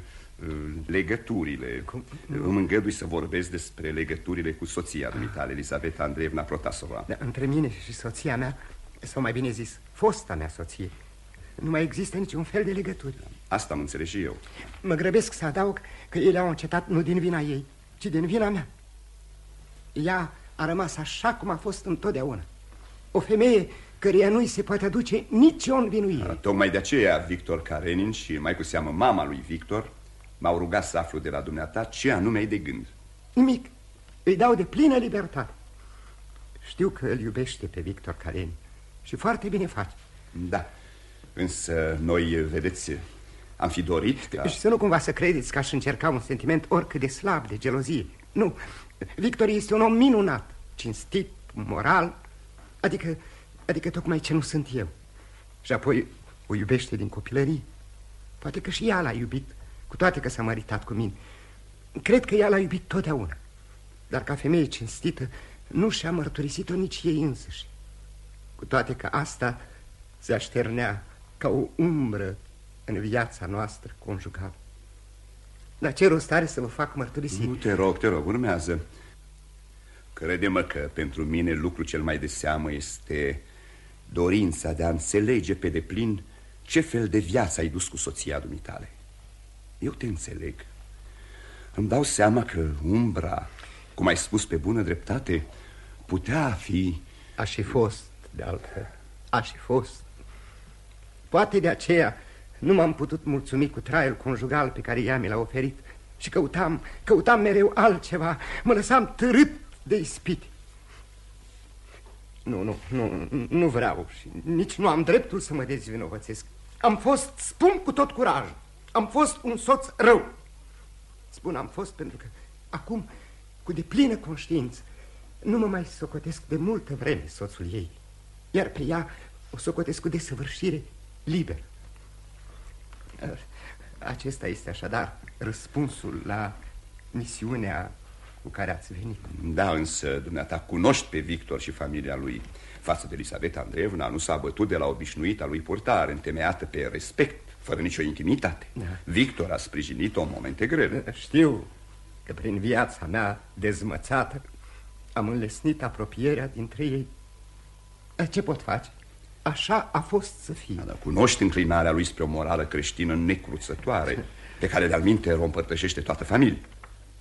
legăturile. Cum? Îmi îngădui să vorbesc despre legăturile cu soția dumitale, Elisaveta Andreevna Protasova. Da, între mine și soția mea, sau mai bine zis, fosta mea soție, nu mai există niciun fel de legături. Asta am înțeles și eu. Mă grăbesc să adaug că ele au încetat nu din vina ei, ci din vina mea. Ea a rămas așa cum a fost întotdeauna. O femeie căreia nu-i se poate aduce nicio învinuire. Tocmai de aceea Victor Karenin și mai cu seamă mama lui Victor m-au rugat să aflu de la dumneata ce anume ai de gând. Nimic. Îi dau de plină libertate. Știu că îl iubește pe Victor Karen și foarte bine face. Da, însă noi, vedeți, am fi dorit ca... Și să nu cumva să credeți că aș încerca un sentiment oricât de slab, de gelozie. Nu, Victor este un om minunat, cinstit, moral, Adică, adică tocmai ce nu sunt eu. Și apoi o iubește din copilărie. Poate că și ea l-a iubit, cu toate că s-a măritat cu mine. Cred că ea l-a iubit totdeauna. Dar ca femeie cinstită, nu și-a mărturisit-o nici ei însăși. Cu toate că asta se așternea ca o umbră în viața noastră conjugală. Dar ce rost are să vă fac mărturisire? Nu te rog, te rog, urmează. Crede-mă că pentru mine lucru cel mai de seamă este dorința de a înțelege pe deplin ce fel de viață ai dus cu soția dumitale. Eu te înțeleg. Îmi dau seama că umbra, cum ai spus pe bună dreptate, putea fi... Aș și fost, de altfel. Aș și fost. Poate de aceea nu m-am putut mulțumi cu traiul conjugal pe care ea mi l-a oferit și căutam, căutam mereu altceva, mă lăsam târât de ispite. Nu, nu, nu, nu vreau și nici nu am dreptul să mă dezvinovățesc. Am fost, spun cu tot curaj, am fost un soț rău. Spun am fost pentru că acum, cu deplină conștiință, nu mă mai socotesc de multă vreme soțul ei, iar pe ea o socotesc cu desăvârșire liberă. Acesta este așadar răspunsul la misiunea cu care ați venit. Da, însă dumneata cunoști pe Victor și familia lui. Față de Elisabeta Andreevna nu s-a bătut de la obișnuita lui purtare, întemeiată pe respect, fără nicio intimitate. Da. Victor a sprijinit-o în momente grele. Știu că prin viața mea dezmățată am înlesnit apropierea dintre ei. Ce pot face? Așa a fost să fie. Da, cunoști înclinarea lui spre o morală creștină necruțătoare, pe care de-al minte o împărtășește toată familia.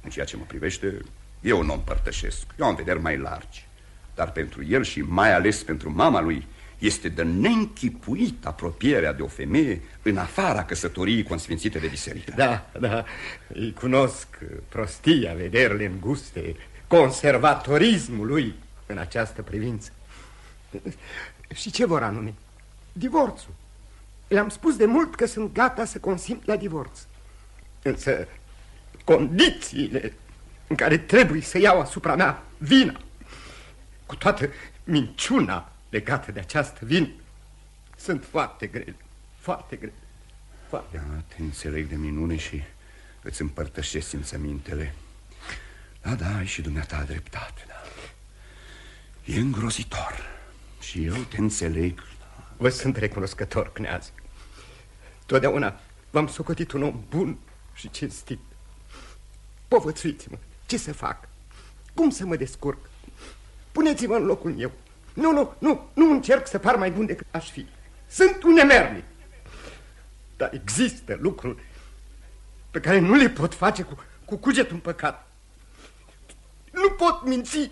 În ceea ce mă privește, eu nu o împărtășesc. Eu am vederi mai largi. Dar pentru el și mai ales pentru mama lui, este de neînchipuit apropierea de o femeie în afara căsătoriei consfințite de biserică. Da, da, îi cunosc prostia, vederile înguste, conservatorismul lui în această privință. Și ce vor anume? Divorțul. Le-am spus de mult că sunt gata să consimt la divorț. Însă condițiile în care trebuie să iau asupra mea vina, cu toată minciuna legată de această vină, sunt foarte grele, foarte grele, foarte da, Te înțeleg de minune și îți împărtășesc simțămintele. Da, da, ai și dumneata dreptate, da. E îngrozitor. Și eu te înțeleg. Vă sunt recunoscător, Cneaz. Totdeauna v-am socotit un om bun și cinstit. Povățuiți-mă, ce să fac? Cum să mă descurc? Puneți-mă în locul meu. Nu, nu, nu, nu încerc să par mai bun decât aș fi. Sunt un emernic. Dar există lucruri pe care nu le pot face cu, cu cugetul în păcat. Nu pot minți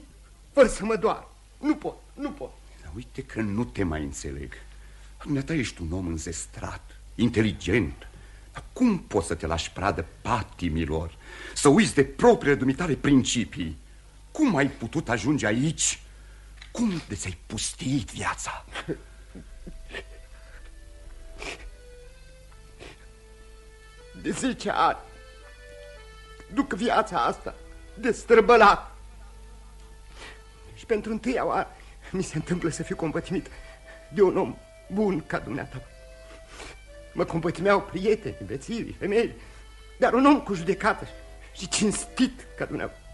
fără să mă doar. Nu pot, nu pot. Dar uite că nu te mai înțeleg. Dumneata ești un om înzestrat, inteligent. Dar cum poți să te lași pradă patimilor? Să uiți de propriile dumitale principii? Cum ai putut ajunge aici? Cum de ți-ai pustit viața? De zece ani duc viața asta de străbălat. Și pentru întâia oară mi se întâmplă să fiu compătimit de un om bun ca dumneata. Mă compătimeau prieteni, bețirii, femei, dar un om cu judecată și cinstit ca dumneavoastră.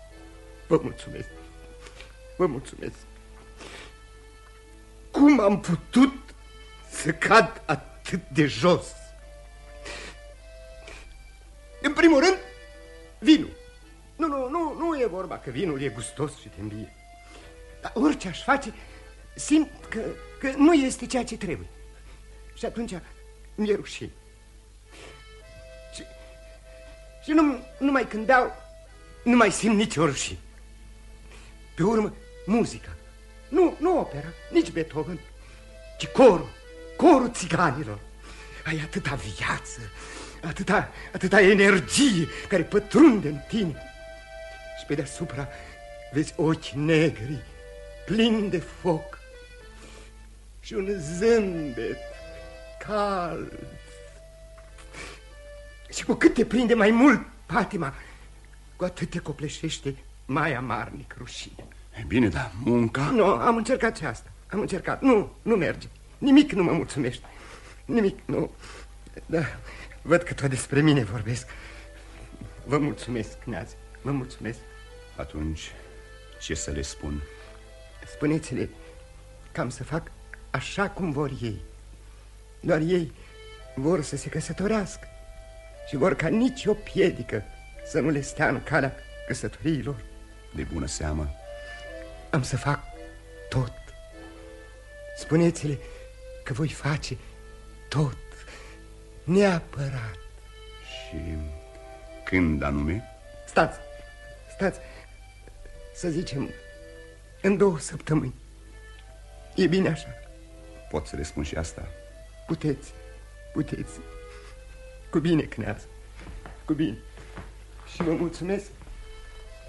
Vă mulțumesc. Vă mulțumesc. Cum am putut să cad atât de jos? În primul rând, vinul. Nu, nu, nu, nu e vorba că vinul e gustos și te îmbie. Dar orice aș face, simt că, că nu este ceea ce trebuie. Și atunci mi-e rușine. Și, și nu, numai când beau, nu mai simt nicio rușine. Pe urmă, muzica. Nu, nu opera, nici Beethoven, ci corul, corul țiganilor. Ai atâta viață, atâta, atâta energie care pătrunde în tine. Și pe deasupra vezi ochi negri, plini de foc și un zâmbet cald. Și cu cât te prinde mai mult patima, cu atât te copleșește mai amarnic rușine. E bine, dar munca... Nu, am încercat și asta. am încercat. Nu, nu merge. Nimic nu mă mulțumește. Nimic, nu. Da, văd că tot despre mine vorbesc. Vă mulțumesc, Kneaz. Vă mulțumesc. Atunci, ce să le spun? Spuneți-le că am să fac așa cum vor ei. Doar ei vor să se căsătorească și vor ca nici o piedică să nu le stea în calea căsătoriilor. De bună seamă. Am să fac tot. Spuneți-le că voi face tot, neapărat. Și când anume? Stați, stați, să zicem, în două săptămâni. E bine așa? Pot să le spun și asta? Puteți, puteți. Cu bine, Cneaz, cu bine. Și vă mulțumesc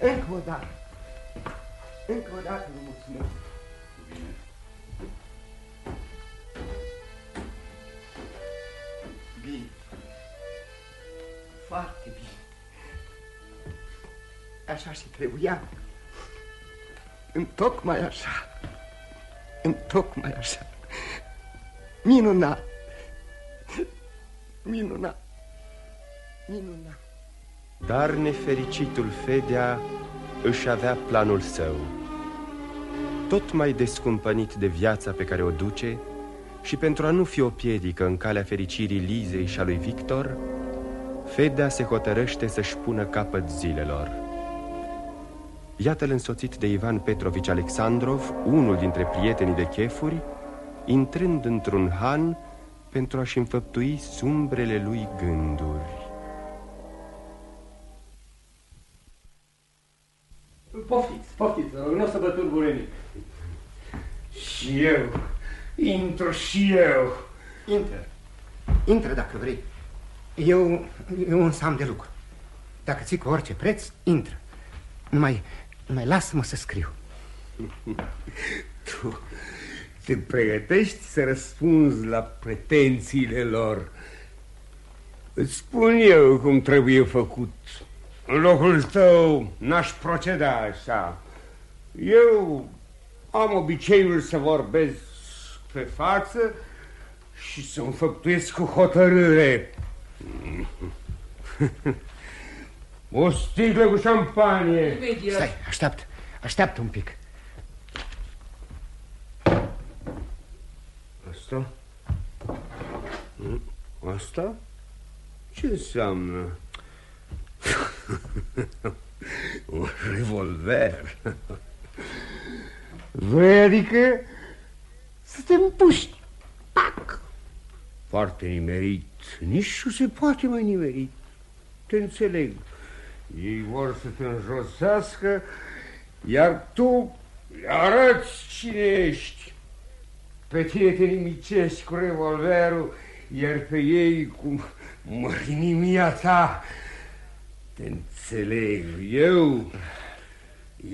încă o dată. Încă o dată vă mulțumesc. Cu bine. Bine. Foarte bine. Așa și trebuia. Întocmai așa. Întocmai așa. Minunat. Minunat. Minunat. Dar nefericitul Fedea își avea planul său. Tot mai descumpănit de viața pe care o duce și pentru a nu fi o piedică în calea fericirii Lizei și a lui Victor, Fedea se hotărăște să-și pună capăt zilelor. Iată-l însoțit de Ivan Petrovici Alexandrov, unul dintre prietenii de chefuri, intrând într-un han pentru a-și înfăptui sumbrele lui gânduri. Poftiți, poftiți, vă rog, nu o să vă turbure nimic. Și eu. Intru și eu. Intră. Intră dacă vrei. Eu, eu însă am de lucru. Dacă ții cu orice preț, intră. Numai, numai lasă-mă să scriu. Tu te pregătești să răspunzi la pretențiile lor. Îți spun eu cum trebuie făcut. În locul tău n-aș proceda așa. Eu am obiceiul să vorbesc pe față și să înfăptuiesc cu hotărâre. O sticlă cu șampanie. Stai, așteaptă, așteaptă un pic. Asta? Asta? Ce înseamnă? Un revolver. Vrei adică să te împuști. Pac! Foarte nimerit. Nici nu se poate mai nimerit. Te înțeleg. Ei vor să te înjosească, iar tu arăți cine ești. Pe tine te nimicești cu revolverul, iar pe ei cu mărinimia ta. Te înțeleg eu.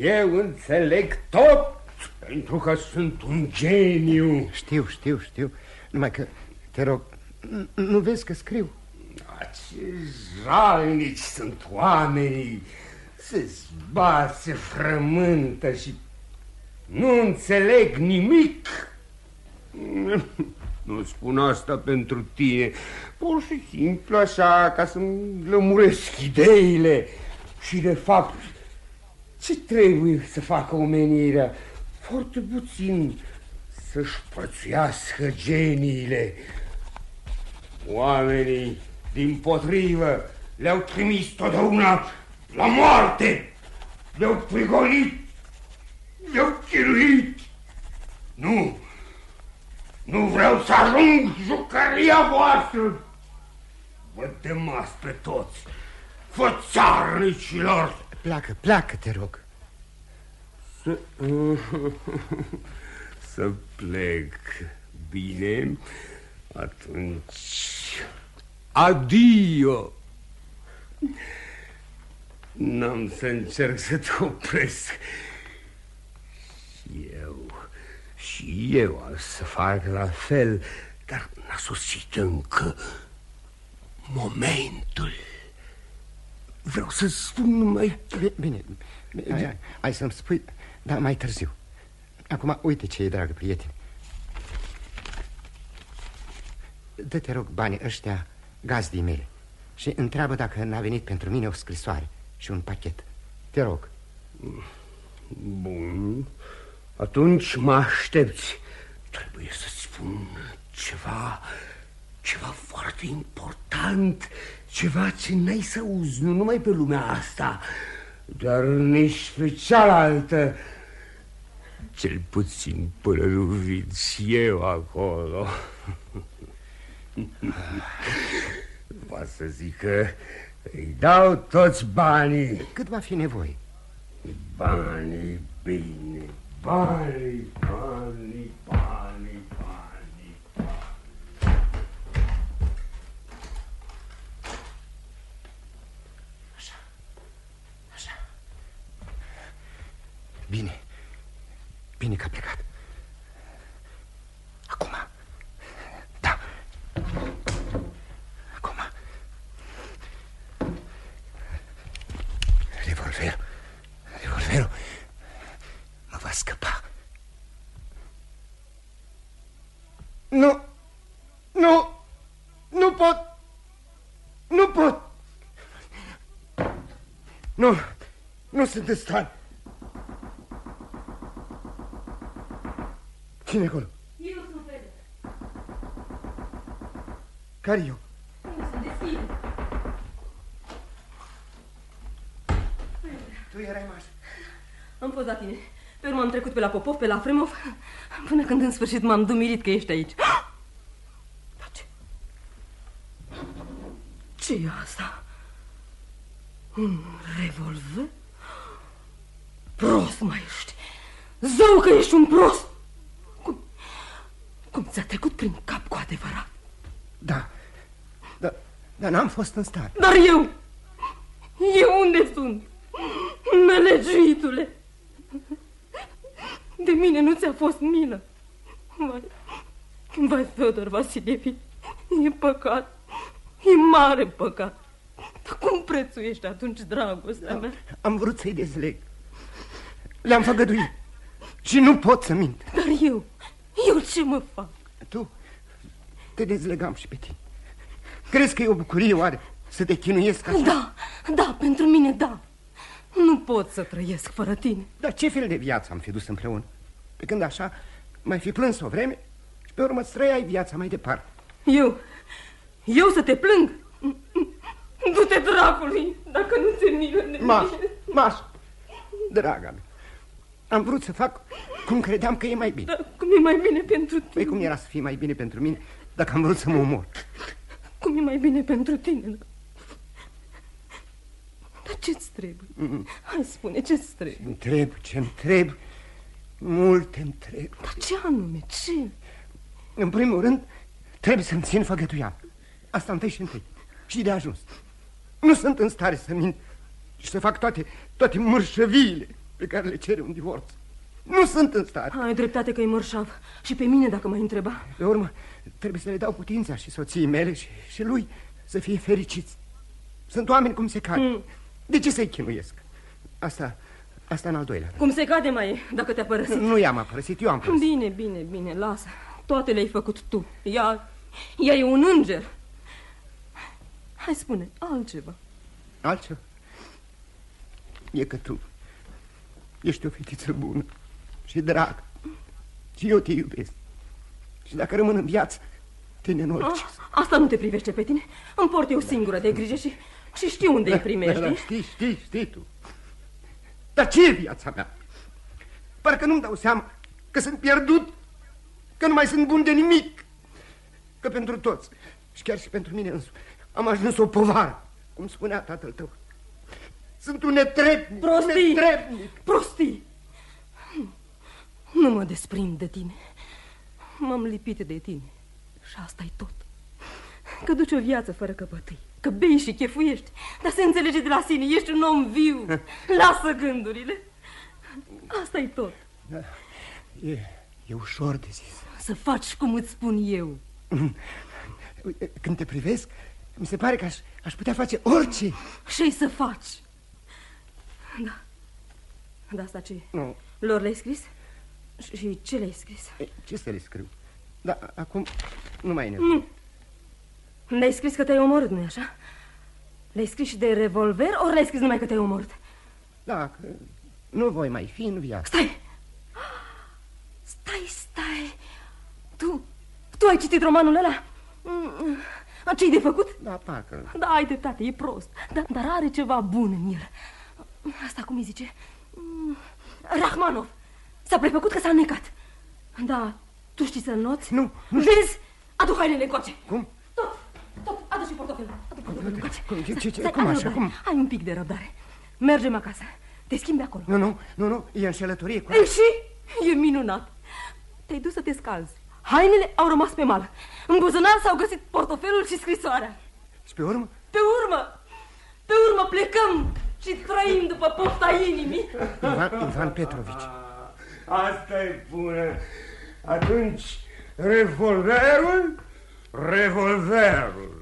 Eu înțeleg tot pentru că sunt un geniu. Știu, știu, știu. Numai că, te rog, nu vezi că scriu? Ce jalnici sunt oamenii. Se zbat, se frământă și nu înțeleg nimic. Nu spun asta pentru tine, pur și simplu așa, ca să-mi lămuresc ideile. Și de fapt, ce trebuie să facă omenirea? Foarte puțin să-și pățuiască geniile. Oamenii, din potrivă, le-au trimis totdeauna la moarte. Le-au prigonit, le-au chinuit. Nu, nu vreau să ajung jucăria voastră. Vă temas pe toți, fățarnicilor. Pleacă, pleacă, te rog. Să, să plec. Bine, atunci... Adio! N-am să încerc să te opresc. Și eu, și eu am să fac la fel, dar n-a sosit încă momentul. Vreau să spun numai... Bine, bine. bine. Hai, hai, să-mi spui, dar mai târziu. Acum, uite ce e, dragă prieten. Dă-te rog banii ăștia gazdii mele și întreabă dacă n-a venit pentru mine o scrisoare și un pachet. Te rog. Bun atunci mă aștepți. Trebuie să-ți spun ceva, ceva foarte important Ceva ce n-ai să auzi, nu numai pe lumea asta Dar nici pe cealaltă. Cel puțin până nu vinț și eu acolo. Poate să zic că îi dau toți banii. Cât va fi nevoie? Banii, bine, banii, banii, banii, banii, Bine, bine că a plecat Acum, da Acum Revolverul Revolverul Mă va scăpa Nu Nu Nu pot Nu pot Nu Nu sunt în stare Cine acolo? Eu sunt Fede. Care eu? Eu sunt deschide. Tu erai Mașa Am fost la tine. Pe urmă am trecut pe la Popov, pe la Fremov, până când în sfârșit m-am dumirit că ești aici. Dar ce? ce e asta? Un revolver? Prost mai ești. Zău că ești un prost! Cum, cum ți-a trecut prin cap cu adevărat? Da Dar, dar n-am fost în stare Dar eu, eu unde sunt? Nelegiuitule! De mine nu ți-a fost milă. Vai, vai, Feodor Vasilievi, e păcat, e mare păcat. Dar cum prețuiești atunci dragostea mea? Am vrut să-i dezleg Le-am făgăduit Și nu pot să mint Dar eu, eu ce mă fac? Tu te dezlegam și pe tine Crezi că e o bucurie oare să te chinuiesc așa? Da, da, pentru mine da. Nu pot să trăiesc fără tine. Dar ce fel de viață am fi dus împreună? Pe când așa mai fi plâns o vreme și pe urmă îți trăiai viața mai departe Eu, eu să te plâng? Du-te dracului, dacă nu ți-e milă de Maș, mine. Maș, draga mea Am vrut să fac cum credeam că e mai bine Dar cum e mai bine pentru tine? Păi cum era să fie mai bine pentru mine dacă am vrut să mă omor Cum e mai bine pentru tine? Dar ce-ți trebuie? Mm. Hai spune, ce-ți trebuie? Întreb, ce întreb Multe întreb Dar ce anume, ce? În primul rând, trebuie să-mi țin făgătuiala Asta întâi și întâi. Și de ajuns. Nu sunt în stare să mint Și să fac toate, toate mărșăviile Pe care le cere un divorț. Nu sunt în stare. Ai dreptate că e mărșav. Și pe mine dacă m-ai întreba. Pe urmă, trebuie să le dau putința și soției mele și, și lui Să fie fericiți. Sunt oameni cum se cade. Mm. De ce să-i chinuiesc? Asta, asta în al doilea rând. Cum se cade mai dacă te-a părăsit? Nu i-am părăsit, eu am părăsit. Bine, bine, bine, lasă. Toate le-ai făcut tu. Ea, ea e un înger. Hai spune, altceva. Altceva? E că tu Ești o fetiță bună Și dragă Și eu te iubesc. Și dacă rămân în viață Te nenorci Ah, Asta nu te privește pe tine? Îmi port eu singură de grijă și, și știu unde îi primești da, da, știi, știi, știi tu. Dar ce e viața mea? Parcă nu-mi dau seama Că sunt pierdut Că nu mai sunt bun de nimic Că pentru toți Și chiar și pentru mine însumi Am ajuns o povară Cum spunea tatăl tău. Sunt un netrebnic Prostii, netrebnic. prostii. Nu mă desprind de tine. M-am lipit de tine. Și asta e tot. Că duci o viață fără căpătâi Că bei și chefuiești Dar se înțelege de la sine, ești un om viu. Lasă gândurile. Asta e tot. Da. E, e ușor de zis. Să faci cum îți spun eu. Uite, Când te privesc Mi se pare că aș, aș putea face orice. Și să faci. Da. Da, asta ce e? Nu, Lor le-ai scris? Și ce le-ai scris? e, ce să le scriu? Da, acum nu mai e nevoie. Nu, Le-ai scris că te-ai omorât, nu-i așa? Le-ai scris și de revolver, ori le-ai scris numai că te-ai omorât? Da, că nu voi mai fi în viață. Stai! Stai, stai! Tu, tu ai citit romanul ăla? Mm, Ce-i de făcut? Da, parcă. Da, ai dreptate, e prost. Dar, dar are ceva bun în el. Asta cum îi zice? Mm, Rahmanov. S-a prefăcut că s-a necat. Da, tu știi să noți? Nu, nu Vezi? Adu hainele încoace. Cum? Tot, tot, adu și portofelul. Adu portofelul încoace. Cum, ce, ce, ce, Stai, cum ai așa, răbdare. cum? Ai un pic de răbdare. Mergem acasă. Te schimbi acolo. Nu, nu, nu, nu, e înșelătorie cu... Ei, și? E minunat. Te-ai dus să te scalzi. Hainele au rămas pe mal. În buzunar s-au găsit portofelul și scrisoarea. Și pe urmă? Pe urmă, pe urmă plecăm și trăim după pofta inimii. Ivan, Ivan Petrovici. Asta e bună. Atunci, revolverul, revolverul.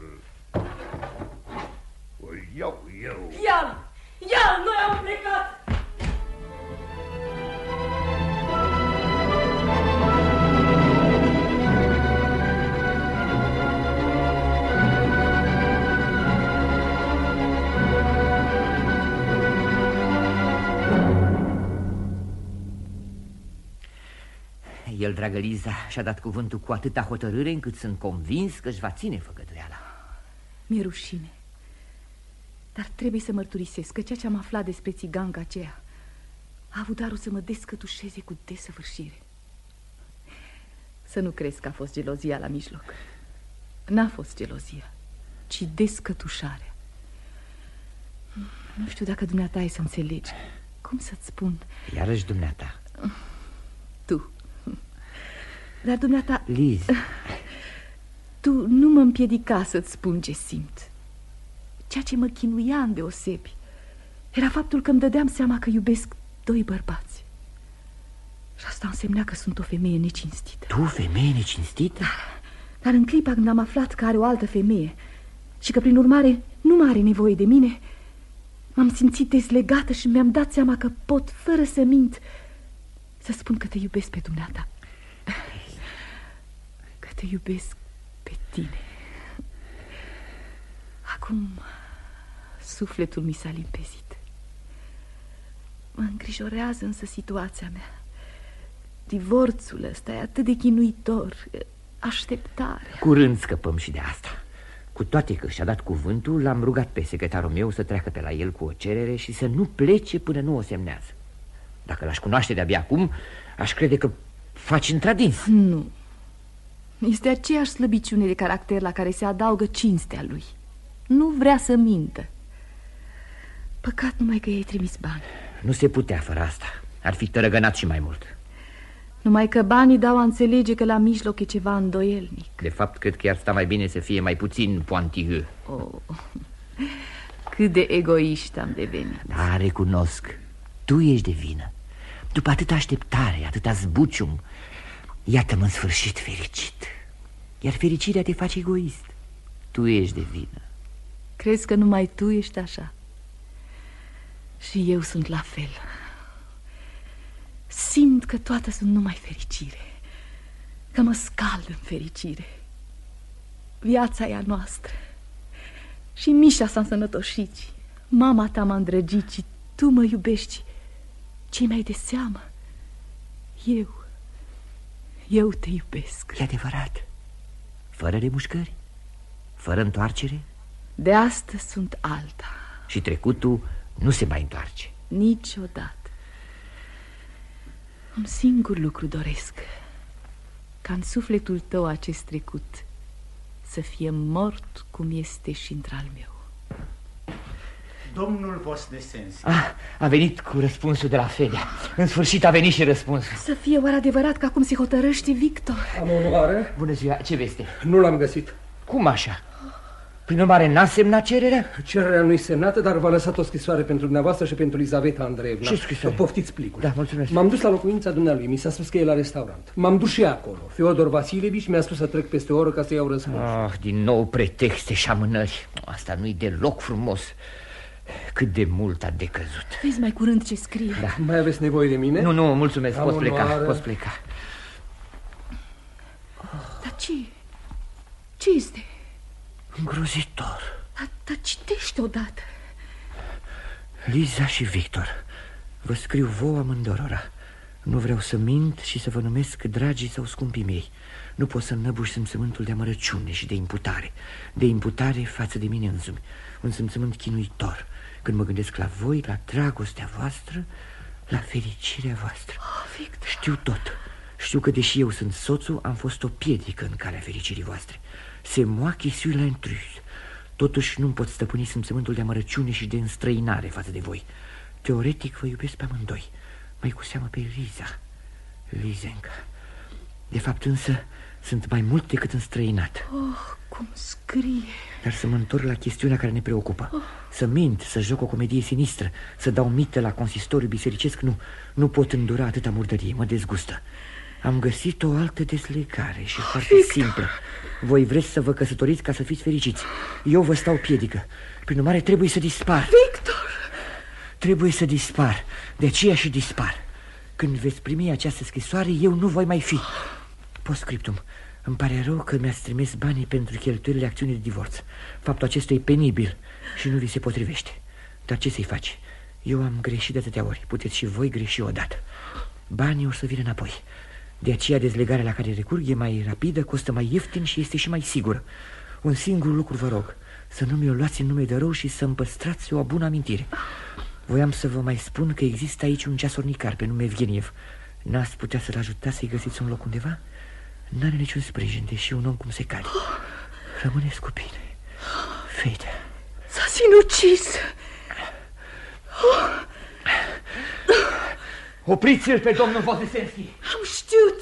O iau eu. Ia, ia, noi am plecat. El, dragă Liza, și-a dat cuvântul cu atâta hotărâre încât sunt convins că își va ține făgăduiala. Mi-e rușine. Dar trebuie să mărturisesc că ceea ce am aflat despre țiganca aceea a avut darul să mă descătușeze cu desăvârșire. Să nu crezi că a fost gelozia la mijloc. N-a fost gelozia, ci descătușarea. Nu știu dacă dumneata ai să înțelegi. Cum să-ți spun? Iarăși dumneata. Tu. Dar dumneata... Liz. Tu nu mă împiedica să-ți spun ce simt. Ceea ce mă chinuia îndeosebi era faptul că îmi dădeam seama că iubesc doi bărbați. Și asta însemna că sunt o femeie necinstită. Tu, femeie necinstită? Dar în clipa când am aflat că are o altă femeie și că, prin urmare, nu mai are nevoie de mine, m-am simțit dezlegată și mi-am dat seama că pot, fără să mint, să spun că te iubesc pe dumneata. Că te iubesc pe tine. Acum sufletul mi s-a limpezit. Mă îngrijorează însă situația mea. Divorțul ăsta e atât de chinuitor. Așteptare. Curând scăpăm și de asta. Cu toate că și-a dat cuvântul, l-am rugat pe secretarul meu să treacă pe la el cu o cerere și să nu plece până nu o semnează. Dacă l-aș cunoaște de-abia acum, aș crede că faci întradins. Nu. Este aceeași slăbiciune de caracter la care se adaugă cinstea lui. Nu vrea să mintă. Păcat numai că i-ai trimis bani. Nu se putea fără asta. Ar fi tărăgănat și mai mult. Numai că banii dau a înțelege că la mijloc e ceva îndoielnic. De fapt, cred că ar sta mai bine să fie mai puțin pointilleux. Oh, cât de egoiști am devenit. Da, recunosc. Tu ești de vină. După atâta așteptare, atâta zbucium, iată-mă în sfârșit fericit. Iar fericirea te face egoist. Tu ești de vină. Crezi că numai tu ești așa? Și eu sunt la fel. Simt că toate sunt numai fericire. Că mă scald în fericire. Viața e a noastră. Și Mișa s-a însănătoșit Mama ta m-a îndrăgit și tu mă iubești. Ce mai de seamă? Eu. Eu te iubesc. E adevărat. Fără remușcări? Fără întoarcere? De astăzi sunt alta. Și trecutul nu se mai întoarce. Niciodată. Un singur lucru doresc. Ca în sufletul tău acest trecut Să fie mort cum este și într-al meu. Domnul Vosnesensi ah, A venit cu răspunsul de la Fedea În sfârșit a venit și răspunsul. Să fie oare adevărat că acum se hotărăște Victor? Am onoare. Bună ziua, ce veste? Nu l-am găsit. Cum așa? Prin urmare, n-a semnat cererea? Cererea nu-i semnată, dar v-a lăsat o scrisoare pentru dumneavoastră și pentru Elizaveta Andreevna. Ce scrisoare? Poftiți plicul. Da, mulțumesc. M-am dus la locuința dumnealui, mi s-a spus că e la restaurant. M-am dus și acolo. Feodor Vasilevici mi-a spus să trec peste o oră ca să iau răspuns. Ah, din nou pretexte și amânări. Asta nu-i deloc frumos. Cât de mult a decăzut. Vezi mai curând ce scrie. Da. Mai aveți nevoie de mine? Nu, nu, mulțumesc, Am poți pleca, onoare. poți pleca. Dar ce? Ce este? Îngrozitor. Dar, dar citește odată. Liza și Victor, vă scriu vouă amândorora. Nu vreau să mint și să vă numesc dragii sau scumpii mei. Nu pot să năbuși simțământul de amărăciune și de imputare. De imputare față de mine însumi. Un simțământ chinuitor. Când mă gândesc la voi, la dragostea voastră, la fericirea voastră. Oh, Victor. Știu tot. Știu că, deși eu sunt soțul, am fost o piedică în calea fericirii voastre. Se moi qui suis l'intrus. Totuși nu-mi pot stăpâni simțământul de amărăciune și de înstrăinare față de voi. Teoretic vă iubesc pe amândoi, mai cu seamă pe Liza. Lizenca. De fapt însă sunt mai mult decât înstrăinat. Oh, cum scrie. Dar să mă întorc la chestiunea care ne preocupă. Oh. Să mint, să joc o comedie sinistră, să dau mită la consistoriu bisericesc, nu. Nu pot îndura atâta murdărie, mă dezgustă. Am găsit o altă deslegare și oh, foarte Victor. simplă. Voi vreți să vă căsătoriți ca să fiți fericiți. Eu vă stau piedică. Prin urmare, trebuie să dispar. Victor! Trebuie să dispar. De aceea și dispar. Când veți primi această scrisoare, eu nu voi mai fi. Postscriptum. Îmi pare rău că mi-ați trimis banii pentru cheltuielile acțiunii de divorț. Faptul acesta e penibil și nu vi se potrivește. Dar ce să-i faci? Eu am greșit de atâtea ori. Puteți și voi greși odată. Banii o să vină înapoi. De aceea dezlegarea la care recurg e mai rapidă, costă mai ieftin și este și mai sigură. Un singur lucru vă rog, să nu mi-o luați în nume de rău și să-mi păstrați o bună amintire. Voiam să vă mai spun că există aici un ceasornicar pe nume Evgeniev. N-ați putea să-l ajutați să-i găsiți un loc undeva? N-are niciun sprijin, deși un om cum se cade. Rămâneți cu bine. Fete. S-a sinucis. Oh. Opriți-l pe domnul Vozesenski. Am știut.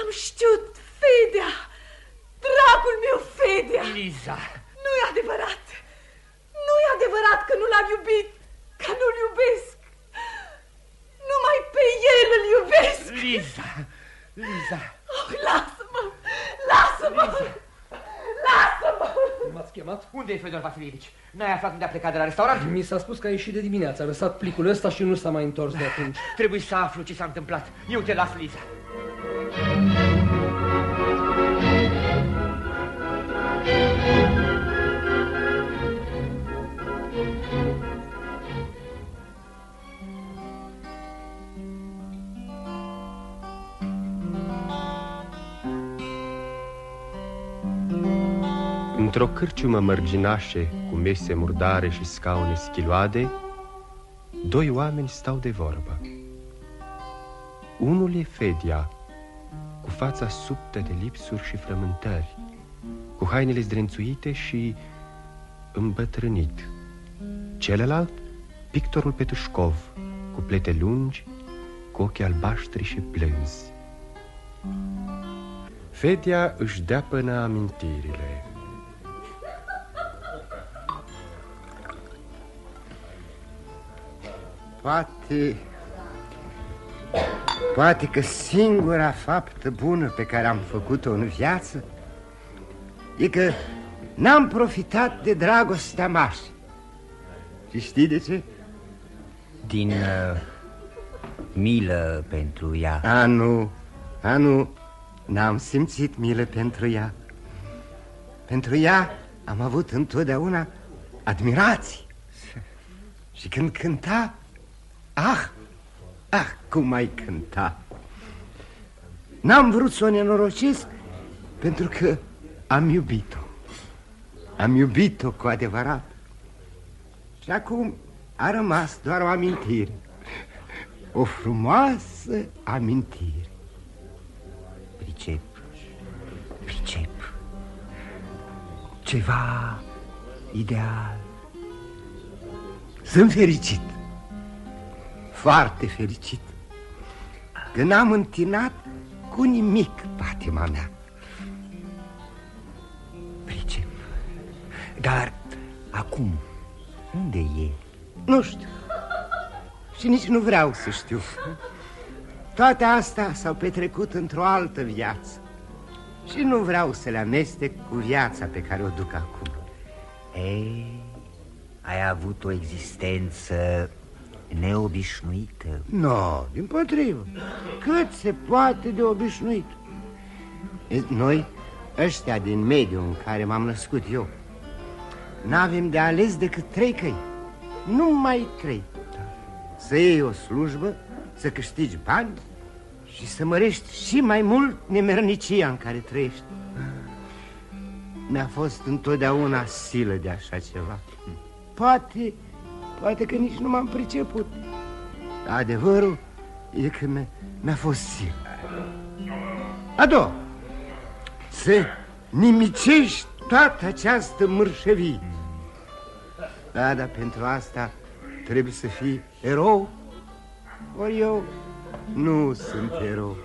Am știut. Fedea. Dragul meu, Fedea. Liza. Nu e adevărat. Nu e adevărat că nu l-am iubit. Că nu-l iubesc. Numai pe el îl iubesc. Liza. Liza. Oh, lasă-mă. Lasă-mă. Lasă-mă. M-ați chemat? Unde e Fedor Vasilievici? N-ai aflat unde a plecat de la restaurant? Mi s-a spus că a ieșit de dimineață, a lăsat plicul ăsta și nu s-a mai întors de atunci. Trebuie să aflu ce s-a întâmplat. Eu te las, Liza. Într-o cârciumă mărginașe, cu mese murdare și scaune schiloade, doi oameni stau de vorbă. Unul e Fedia, cu fața subtă de lipsuri și frământări, cu hainele zdrențuite și îmbătrânit. Celălalt, pictorul Petușcov, cu plete lungi, cu ochi albaștri și plânzi. Fedia își dea până amintirile. Poate... Poate că singura faptă bună pe care am făcut-o în viață e că n-am profitat de dragostea mașii. Și știi de ce? Din uh, milă pentru ea. A, nu, a, nu, n-am simțit milă pentru ea. Pentru ea am avut întotdeauna admirații. Și când cânta, Ah, ah, cum ai cânta N-am vrut să o nenorocesc Pentru că am iubit-o. Am iubit-o cu adevărat. Și acum a rămas doar o amintire. O frumoasă amintire. Pricep Pricep. Ceva ideal. Sunt fericit foarte fericit. Că n-am întinat cu nimic patima mea. Pricep Dar acum, unde e? Nu știu. Și nici nu vreau să știu. Toate astea s-au petrecut într-o altă viață. Și nu vreau să le amestec cu viața pe care o duc acum. Ei, ai avut o existență neobișnuită Nu, no, din potrivă Cât se poate de obișnuit Noi ăștia din mediul în care m-am născut eu, n-avem de ales decât trei căi. Numai trei. Să iei o slujbă, să câștigi bani și să mărești și mai mult nemernicia în care trăiești. Mi-a fost întotdeauna silă de așa ceva. Poate, poate că nici nu m-am priceput. Adevărul e că mi-a fost silă. A doua, să nimicești toată această mărșăvie. Da, dar pentru asta trebuie să fii erou. Ori eu nu sunt erou.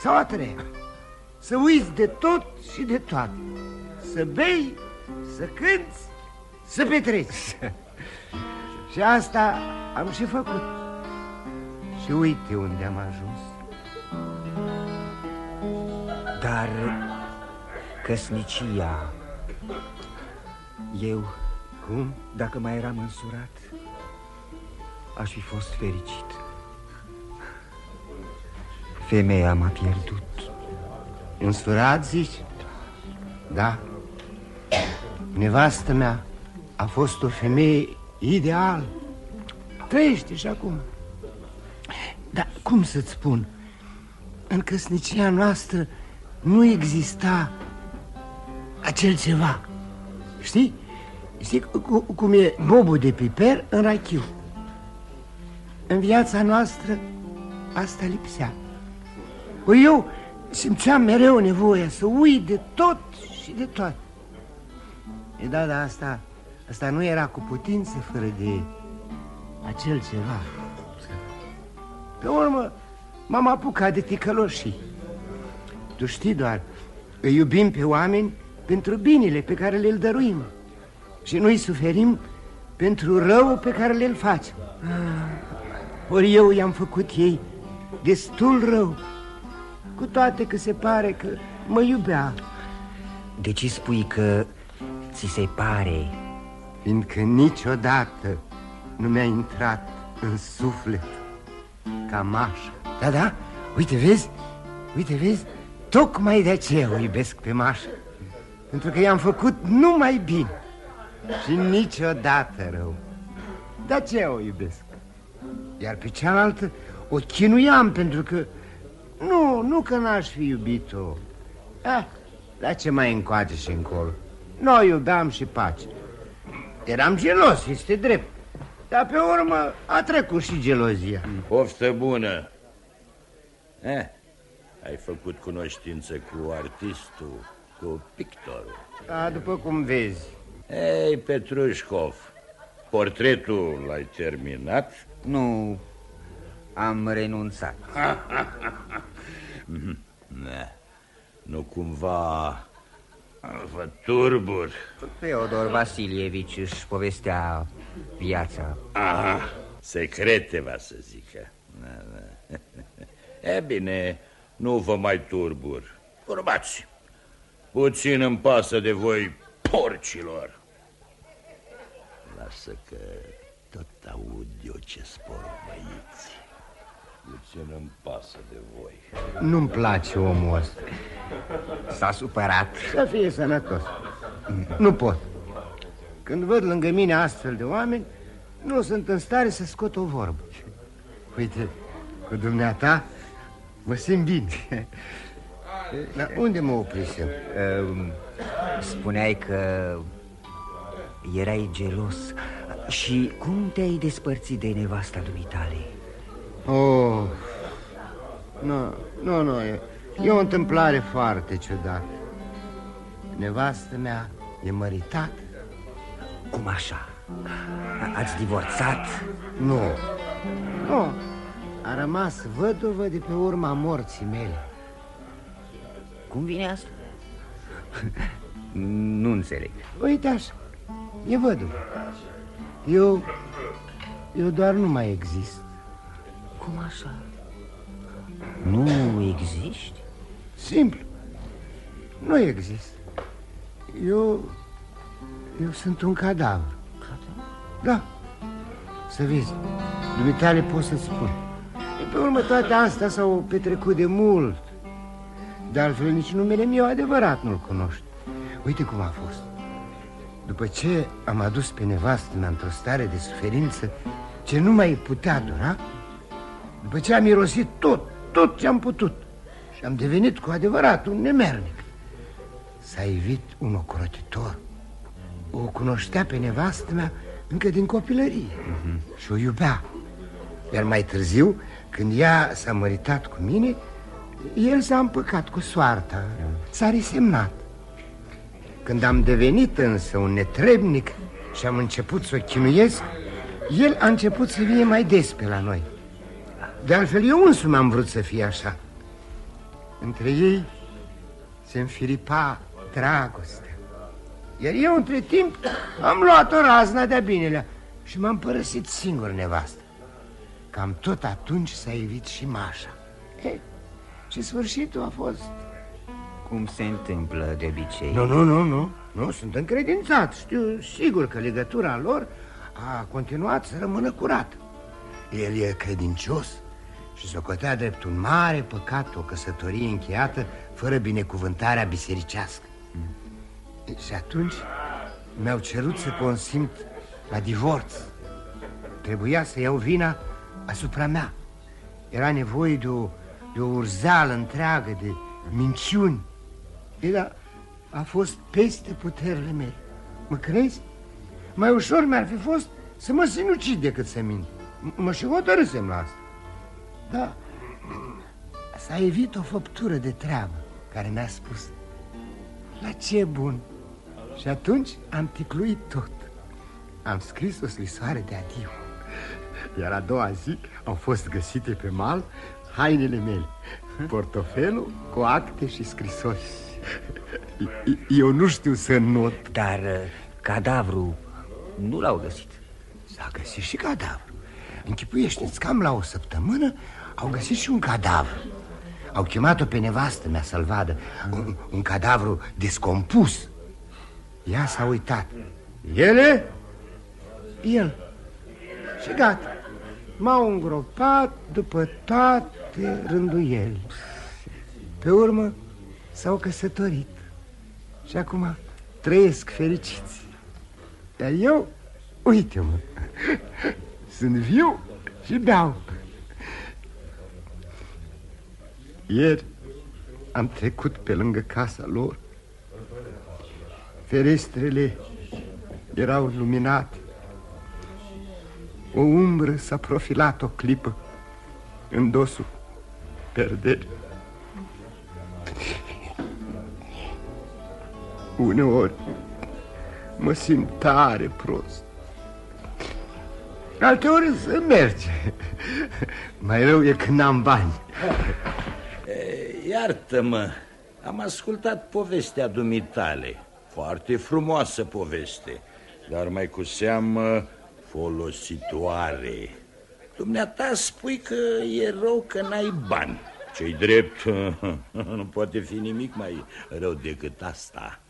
Sau a treia, să uiți de tot și de toate. Să bei, să cânți, să petreci. și asta am și făcut. Și uite unde am ajuns. Dar căsnicia... Eu, cum? Dacă mai eram însurat, aș fi fost fericit. Femeia m-a pierdut. Însurat, zici? Da. Nevastă mea a fost o femeie ideală. Trăiește și acum. Dar cum să-ți spun? În căsnicia noastră nu exista acel ceva. Știi? Știi cum e bobul de piper în rachiu? În viața noastră asta lipsea. Păi eu simțeam mereu nevoia să uit de tot și de toate. E da, dar asta, asta nu era cu putință fără de acel ceva. Pe urmă, m-am apucat de ticăloșii. Tu știi doar, îi iubim pe oameni pentru binele pe care le-l dăruim și nu-i suferim pentru rău pe care le-l facem. Ori eu i-am făcut ei destul rău, cu toate că se pare că mă iubea. De ce spui că ți se pare? Fiindcă niciodată nu mi-a intrat în suflet ca Mașa. Da, da, uite, vezi? Uite, vezi? Tocmai de aceea o iubesc pe Mașa. Pentru că i-am făcut numai bine și niciodată rău. De aceea o iubesc. Iar pe cealaltă o chinuiam pentru că... Nu, nu că n-aș fi iubit-o. Ah, la ce mai încoace și încolo? Noi iubeam și pace. Eram gelos, este drept. Dar pe urmă a trecut și gelozia. Poftă bună. Eh, ai făcut cunoștință cu artistul, cu pictorul. Da, după cum vezi. Ei, Petrușcov, portretul l-ai terminat? Nu, am renunțat. ne, nu cumva vă turbur. Feodor Vasilievici își povestea viața. Aha, secrete va să zică. Da, da. E bine, nu vă mai turbur. Urmați. Puțin îmi pasă de voi, porcilor. Lasă că tot aud eu ce spor băieți. Puțin îmi pasă de voi. Nu-mi place omul ăsta. S-a supărat. Să fie sănătos. Nu pot. Când văd lângă mine astfel de oameni, nu sunt în stare să scot o vorbă. Uite, cu dumneata mă simt bine. Dar unde mă oprisem? Uh, spuneai că erai gelos. Și cum te-ai despărțit de nevasta dumitale? Oh, nu, nu, nu, e, e o întâmplare foarte ciudată. Nevastă mea e măritată. Cum așa? Ați divorțat? Nu, nu, a rămas văduvă de pe urma morții mele. Cum vine asta? nu înțeleg. Uite așa, e văduvă. Eu, eu doar nu mai exist. Cum așa? Nu existi? Simplu. Nu exist. Eu... Eu sunt un cadavru. Cadavru? Da. Să vezi, dumitale pot să-ți spun. De pe urmă toate astea s-au petrecut de mult. De altfel, nici numele meu adevărat nu-l cunoști. Uite cum a fost. După ce am adus pe nevastă mea într-o stare de suferință ce nu mai putea dura, după ce am mirosit tot, tot ce am putut și am devenit cu adevărat un nemernic, s-a evit un ocrotitor. O cunoștea pe nevastă mea încă din copilărie uh -huh. și o iubea. Iar mai târziu, când ea s-a măritat cu mine, el s-a împăcat cu soarta, s-a resemnat. Când am devenit însă un netrebnic și am început să o chinuiesc, el a început să vie mai des pe la noi. De altfel, eu însumi am vrut să fie așa. Între ei se înfiripa dragostea. Iar eu, între timp, am luat-o razna de-a binelea și m-am părăsit singur nevastă. Cam tot atunci s-a evit și Mașa. E, și sfârșitul a fost... Cum se întâmplă de obicei? Nu, nu, nu, nu. Nu, sunt încredințat. Știu sigur că legătura lor a continuat să rămână curată. El e credincios și socotea drept un mare păcat o căsătorie încheiată fără binecuvântarea bisericească. Mm. Și atunci mi-au cerut să consimt la divorț. Trebuia să iau vina asupra mea. Era nevoie de o, de o urzeală întreagă, de minciuni. Era, a fost peste puterile mele. Mă crezi? Mai ușor mi-ar fi fost să mă sinucid decât să mint. Mă și hotărâsem la asta. Da, s-a evit o făptură de treabă care mi-a spus La ce bun? Și atunci am ticluit tot. Am scris o scrisoare de adio. Iar a doua zi au fost găsite pe mal hainele mele, portofelul cu acte și scrisori. Eu nu știu să not. Dar uh, cadavru nu l-au găsit. S-a găsit și cadavru. Închipuiește-ți, cam la o săptămână au găsit și un cadavru. Au chemat-o pe nevastă mea să-l vadă. Un, un cadavru descompus. Ea s-a uitat. Ele? El. Și gata. M-au îngropat după toate rânduieli. Pe urmă s-au căsătorit. Și acum trăiesc fericiți. Dar eu, uite-mă, sunt viu și beau. Ieri am trecut pe lângă casa lor. Ferestrele erau luminate. O umbră s-a profilat o clipă în dosul perderii. Uneori mă simt tare prost. Alteori să merge. Mai rău e când am bani. Iartă-mă, am ascultat povestea dumitale. Foarte frumoasă poveste, dar mai cu seamă folositoare. Dumneata spui că e rău că n-ai bani. Ce-i drept, nu poate fi nimic mai rău decât asta.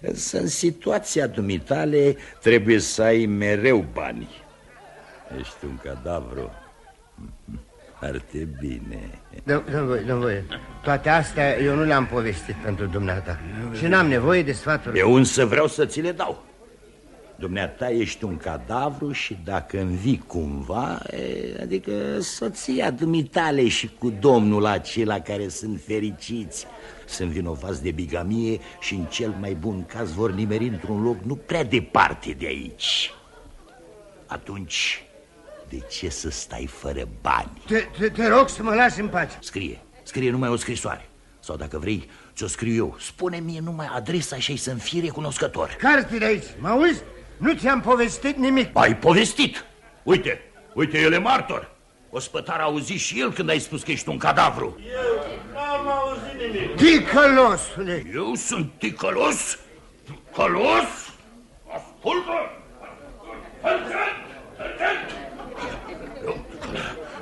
Însă în situația dumitale trebuie să ai mereu bani. Ești un cadavru. Foarte bine. Domnul voie, toate astea eu nu le-am povestit pentru dumneata și n-am nevoie de sfaturi. Eu însă vreau să ți le dau. Dumneata ești un cadavru și dacă învii cumva, e, adică soția dumitale și cu domnul acela care sunt fericiți, sunt vinovați de bigamie și în cel mai bun caz vor nimeri într-un loc nu prea departe de aici. Atunci, de ce să stai fără bani? Te, te, te rog să mă lași în pace. Scrie, scrie numai o scrisoare. Sau dacă vrei, ți-o scriu eu. Spune mie numai adresa și ai să-mi fii recunoscător. Care de aici? Mă auzi? Nu ți-am povestit nimic. Ai povestit. Uite, uite, el e martor. Ospătar a auzit și el când ai spus că ești un cadavru. Eu n-am auzit nimic. Ticălosule! Eu sunt ticălos? Ticălos? Ascultă! Atent! Atent!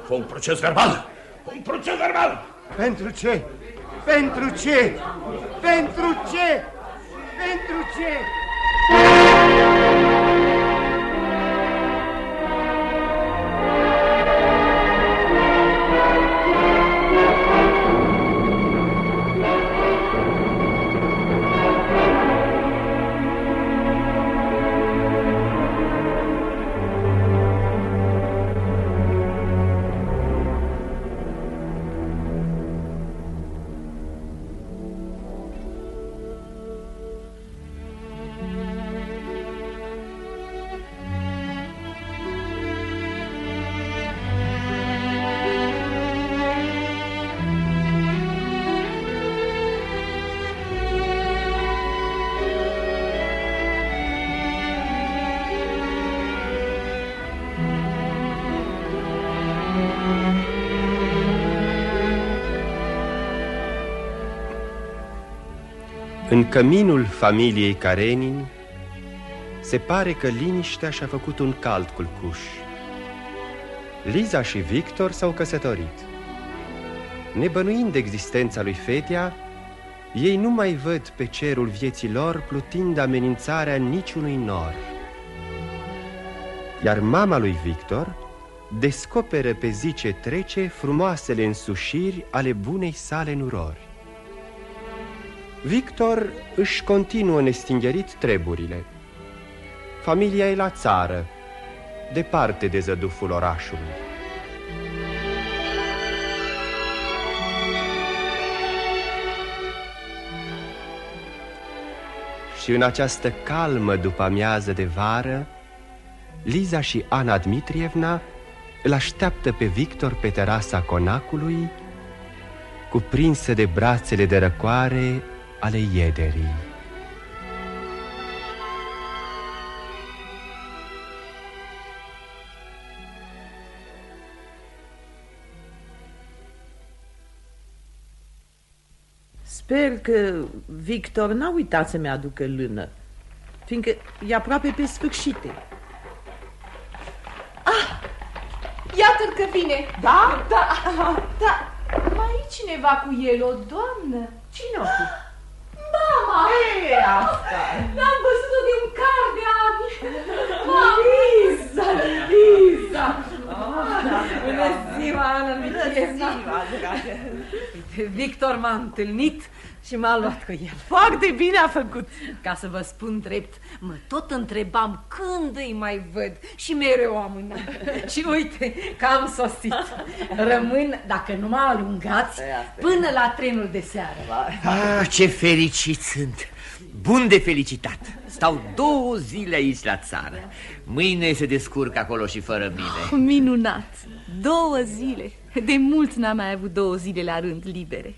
Fă un proces verbal! Un proces verbal! Pentru ce? Pentru ce? Pentru ce? Pentru ce? În căminul familiei Karenin Se pare că liniștea și-a făcut un cald culcuș. Liza și Victor s-au căsătorit. Nebănuind existența lui Fetia Ei nu mai văd pe cerul vieții lor Plutind amenințarea niciunui nor. Iar mama lui Victor Descoperă pe zi ce trece Frumoasele însușiri ale bunei sale nurori Victor își continuă nestingerit treburile. Familia e la țară Departe de zăduful orașului. Și în această calmă după amiază de vară Liza și Ana Dmitrievna îl așteaptă pe Victor pe terasa conacului Cuprinsă de brațele de răcoare ale iederii Sper că Victor n-a uitat să-mi aducă lână Fiindcă e aproape pe sfârșite Iată-l că vine. Da? Da, da. Mai e cineva cu el, o doamnă? Cine o fi? Mama! E asta? N-am văzut-o de un car de ani. Mama! Liza, Liza! Bună ziua, Ana Michievna! Bună ziua, dragă! Victor m-a întâlnit și m-a luat cu el. Foarte bine a făcut. Ca să vă spun drept, mă tot întrebam când îi mai văd și mereu amânam. și uite că am sosit. Rămân, dacă nu mă alungați, până la trenul de seară. Ah, ce fericit sunt! Bun de felicitat! Stau două zile aici la țară. Mâine se descurc acolo și fără mine. Oh, minunat! Două zile. De mult n-am mai avut două zile la rând libere.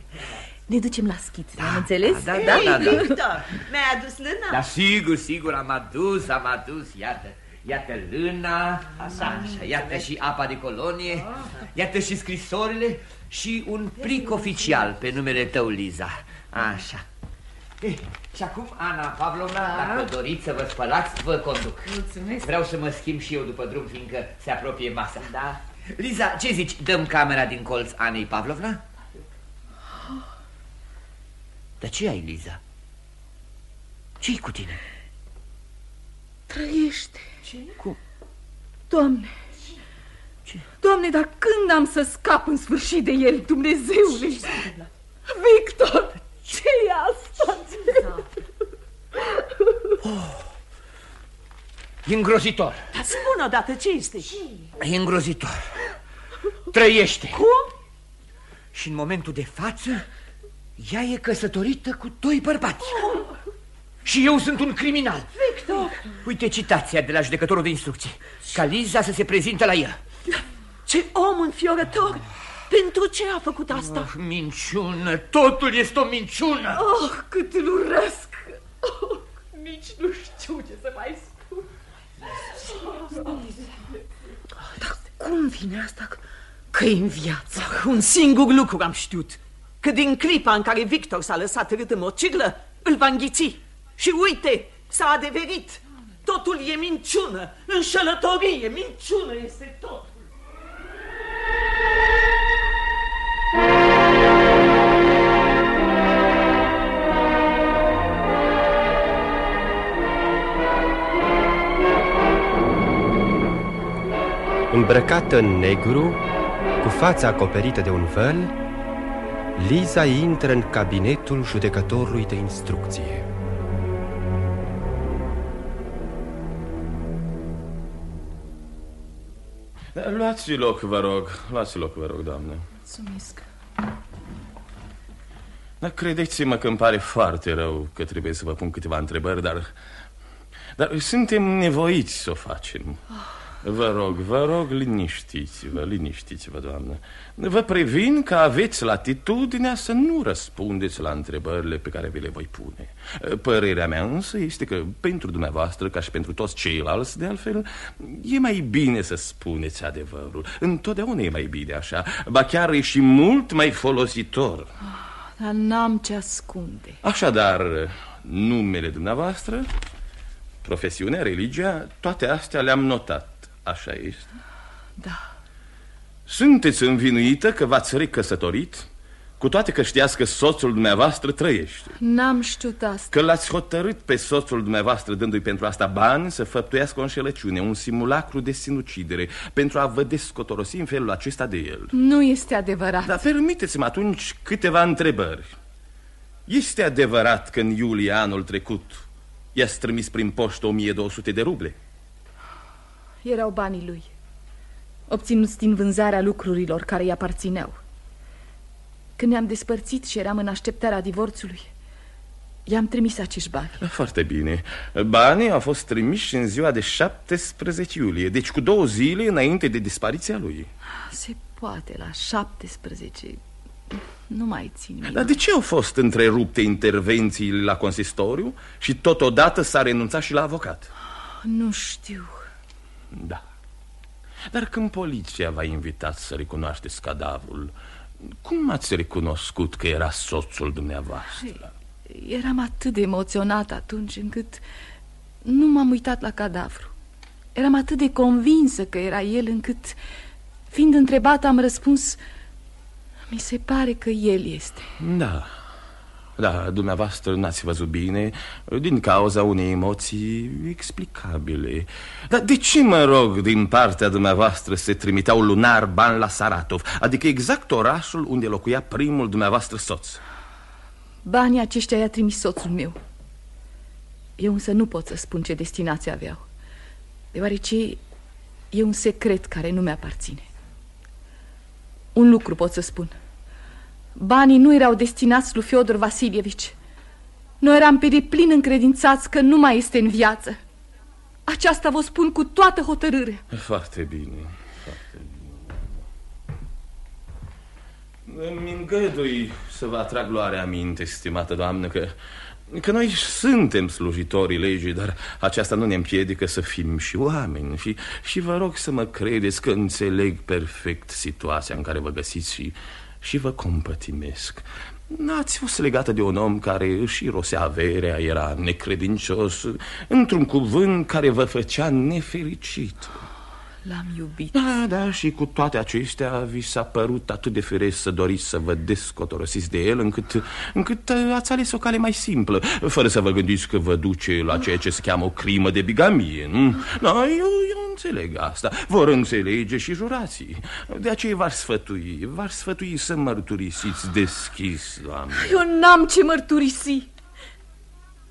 Ne ducem la schițe, da, am înțeles? Da, da, da, da, da. Victor, mi-ai adus lâna? Da, sigur, sigur, am adus, am adus, iată. Iată lâna, așa, așa, iată și apa de colonie, iată și scrisorile și un plic oficial pe numele tău, Liza. Așa. Eh, și acum, Ana Pavlovna, dacă doriți să vă spălați, vă conduc. Mulțumesc. Vreau să mă schimb și eu după drum, fiindcă se apropie masa. Da. Liza, ce zici, dăm camera din colț Anei Pavlovna? Dar ce ai, Liza? ce cu tine? Trăiește. Ce? Cum? Doamne, Ce? Doamne, dar când am să scap în sfârșit de el, Dumnezeule? Victor, ce e asta? E îngrozitor. Dar spune odată ce este? E îngrozitor. Trăiește. Cum? Și în momentul de față, ea e căsătorită cu doi bărbați. Și eu sunt un criminal. Victor! Uite citația de la judecătorul de instrucție. Ca Liza să se prezinte la el. Ce om înfiorător! Pentru ce a făcut asta? Oh, minciună, totul este o minciună. Oh, cât îl urăsc! Oh, nici nu știu ce să mai spun. Dar cum vine asta că e în viață? Un singur lucru am știut. Că din clipa în care Victor s-a lăsat râd în mocirlă, îl va înghiți. Și uite, s-a adeverit. Totul e minciună, înșelătorie, minciună este totul. Îmbrăcată în negru, cu fața acoperită de un văl, Liza intră în cabinetul judecătorului de instrucție. Luați loc, vă rog. Luați loc, vă rog, doamnă. Mulțumesc. Dar credeți-mă că îmi pare foarte rău că trebuie să vă pun câteva întrebări, dar... Dar suntem nevoiți să o facem. Vă rog, vă rog, liniștiți-vă, liniștiți-vă, doamnă. Vă previn că aveți latitudinea să nu răspundeți la întrebările pe care vi le voi pune. Părerea mea însă este că pentru dumneavoastră, ca și pentru toți ceilalți, de altfel, e mai bine să spuneți adevărul. Întotdeauna e mai bine așa, ba chiar e și mult mai folositor. Dar n-am ce ascunde. Așadar, numele dumneavoastră, profesiunea, religia, toate astea le-am notat. Așa este? Da. Sunteți învinuită că v-ați recăsătorit, cu toate că știați că soțul dumneavoastră trăiește. N-am știut asta. Că l-ați hotărât pe soțul dumneavoastră, dându-i pentru asta bani, să făptuiască o înșelăciune, un simulacru de sinucidere, pentru a vă descotorosi în felul acesta de el. Nu este adevărat. Dar permiteți-mi atunci câteva întrebări. Este adevărat că în iulie anul trecut i-ați trimis prin poștă 1200 de ruble? Erau banii lui. Obținuți din vânzarea lucrurilor care îi aparțineau. Când ne-am despărțit și eram în așteptarea divorțului, i-am trimis acești bani. Foarte bine. Banii au fost trimiși în ziua de 17 iulie, deci cu două zile înainte de dispariția lui. Se poate, la 17... Nu mai țin minte. Dar de ce au fost întrerupte intervențiile la consistoriu și totodată s-a renunțat și la avocat? Nu știu. Da. Dar când poliția v-a invitat să recunoașteți cadavrul, cum ați recunoscut că era soțul dumneavoastră? Eram atât de emoționat atunci încât nu m-am uitat la cadavru. Eram atât de convinsă că era el încât, fiind întrebat, am răspuns Mi se pare că el este Da, da, dumneavoastră n-ați văzut bine Din cauza unei emoții explicabile. Dar de ce, mă rog, din partea dumneavoastră Se trimiteau lunar bani la Saratov? Adică exact orașul unde locuia primul dumneavoastră soț. Banii aceștia i-a trimis soțul meu. Eu însă nu pot să spun ce destinație aveau Deoarece e un secret care nu mi-aparține. Un lucru pot să spun Banii nu erau destinați lui Fiodor Vasilievici. Noi eram pe deplin încredințați că nu mai este în viață. Aceasta vă spun cu toată hotărâre. Foarte bine, foarte bine. Îmi îngădui să vă atrag luarea minte, stimată doamnă, că, că noi suntem slujitorii legii, dar aceasta nu ne împiedică să fim și oameni. Și, și vă rog să mă credeți că înțeleg perfect situația în care vă găsiți și și vă compătimesc. N-ați fost legată de un om care își rosea averea, era necredincios, într-un cuvânt care vă făcea nefericit. L-am iubit. Da, da, și cu toate acestea vi s-a părut atât de firesc să doriți să vă descotorosiți de el încât, încât ați ales o cale mai simplă, fără să vă gândiți că vă duce la ceea ce se cheamă o crimă de bigamie, nu? Da, eu, eu înțeleg asta. Vor înțelege și jurații. De aceea v-ar sfătui, v-ar sfătui să mărturisiți deschis, doamne. Eu n-am ce mărturisi.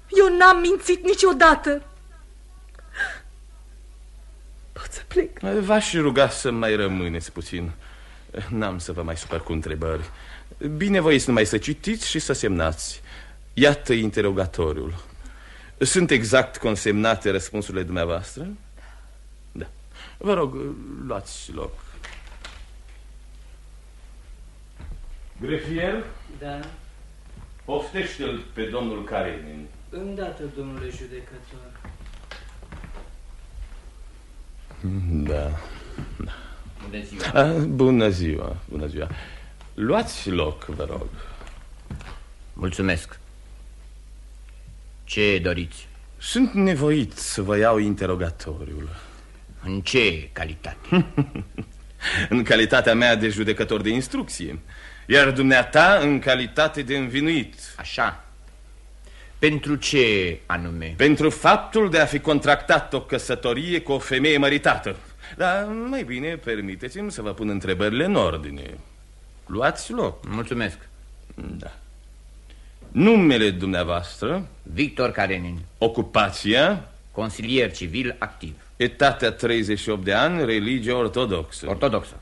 Eu n-am mințit niciodată. Pot să plec? V-aș ruga să mai rămâneți puțin. N-am să vă mai supăr cu întrebări. Binevoiți numai să citiți și să semnați. Iată interogatoriul. Sunt exact consemnate răspunsurile dumneavoastră? Da. Vă rog, luați loc. Grefier? Da. Poftește-l pe domnul Karenin. Îndată, domnule judecător. Da. Bună ziua. A, bună ziua, bună ziua. Luați loc, vă rog. Mulțumesc. Ce doriți? Sunt nevoit să vă iau interogatoriul. În ce calitate? în calitatea mea de judecător de instrucție. Iar dumneata în calitate de învinuit. Așa. Pentru ce anume? Pentru faptul de a fi contractat o căsătorie cu o femeie măritată. Dar mai bine permiteți-mi să vă pun întrebările în ordine. Luați loc. Mulțumesc. Da. Numele dumneavoastră? Victor Karenin. Ocupația? Consilier civil activ. Etatea 38 de ani, religie ortodoxă. Ortodoxă.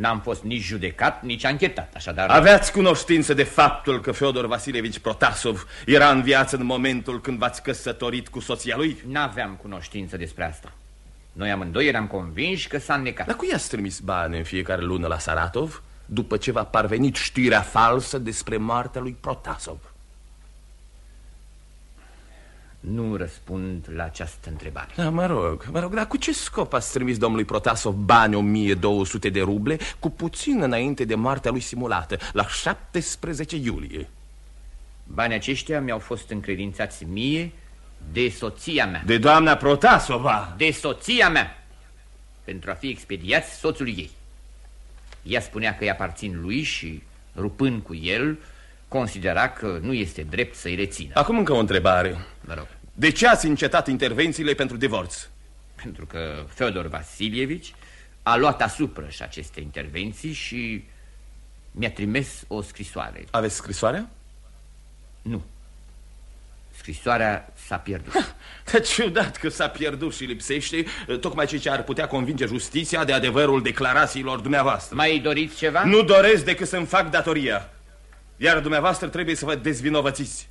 N-am fost nici judecat, nici anchetat, așadar... Aveați cunoștință de faptul că Feodor Vasilevici Protasov era în viață în momentul când v-ați căsătorit cu soția lui? N-aveam cunoștință despre asta. Noi amândoi eram convinși că s-a înnecat. Dar cui ați trimis bani în fiecare lună la Saratov după ce v-a parvenit știrea falsă despre moartea lui Protasov? Nu răspund la această întrebare. Da, mă rog, mă rog, dar cu ce scop ați trimis domnului Protasov bani 1200 de ruble cu puțin înainte de moartea lui simulată, la 17 iulie? Banii aceștia mi-au fost încredințați mie de soția mea. De doamna Protasova. De soția mea. Pentru a fi expediați soțului ei. Ea spunea că îi aparțin lui și, rupând cu el, considera că nu este drept să-i rețină. Acum încă o întrebare. Mă rog. De ce ați încetat intervențiile pentru divorț? Pentru că Feodor Vasilievici a luat asupra și aceste intervenții și mi-a trimis o scrisoare. Aveți scrisoarea? Nu. Scrisoarea s-a pierdut. Ce ciudat că s-a pierdut și lipsește tocmai ce ce ar putea convinge justiția de adevărul declarațiilor dumneavoastră. Mai doriți ceva? Nu doresc decât să-mi fac datoria. Iar dumneavoastră trebuie să vă dezvinovățiți.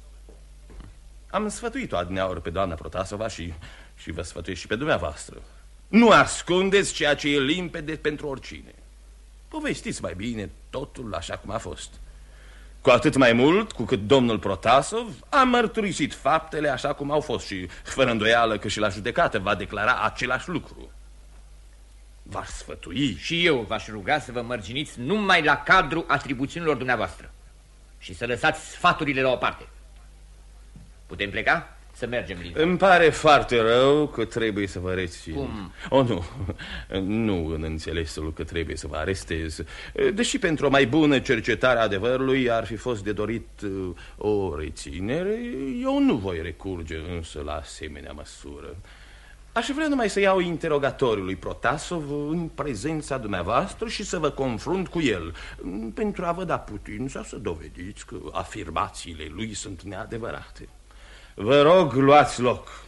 Am sfătuit-o adineaori pe doamna Protasova și, și vă sfătuiesc și pe dumneavoastră. Nu ascundeți ceea ce e limpede pentru oricine. Povestiți mai bine totul așa cum a fost. Cu atât mai mult cu cât domnul Protasov a mărturisit faptele așa cum au fost și fără îndoială că și la judecată va declara același lucru. V-aș sfătui. Și eu v-aș ruga să vă mărginiți numai la cadrul atribuțiunilor dumneavoastră și să lăsați sfaturile la o parte. Putem pleca? Să mergem, Liza. Îmi pare foarte rău că trebuie să vă rețin. Cum? O, nu. Nu în înțelesul că trebuie să vă arestez. Deși pentru o mai bună cercetare a adevărului ar fi fost de dorit uh, o reținere, eu nu voi recurge însă la asemenea măsură. Aș vrea numai să iau interogatoriul lui Protasov în prezența dumneavoastră și să vă confrunt cu el, pentru a vă da putința să dovediți că afirmațiile lui sunt neadevărate. Vă rog, luați loc.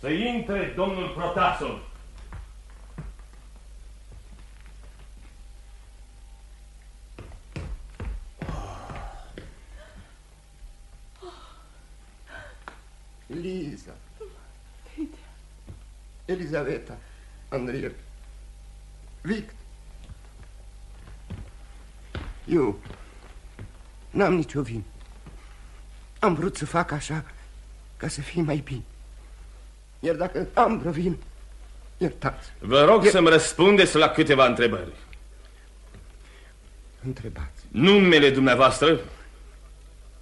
Să intre domnul Protasov. Liza. Elizaveta. Andrei. Victor. Eu n-am nicio vină. Am vrut să fac așa ca să fie mai bine. Iar dacă am vreo vină, iertați. Vă rog să-mi răspundeți la câteva întrebări. Întrebați. Numele dumneavoastră?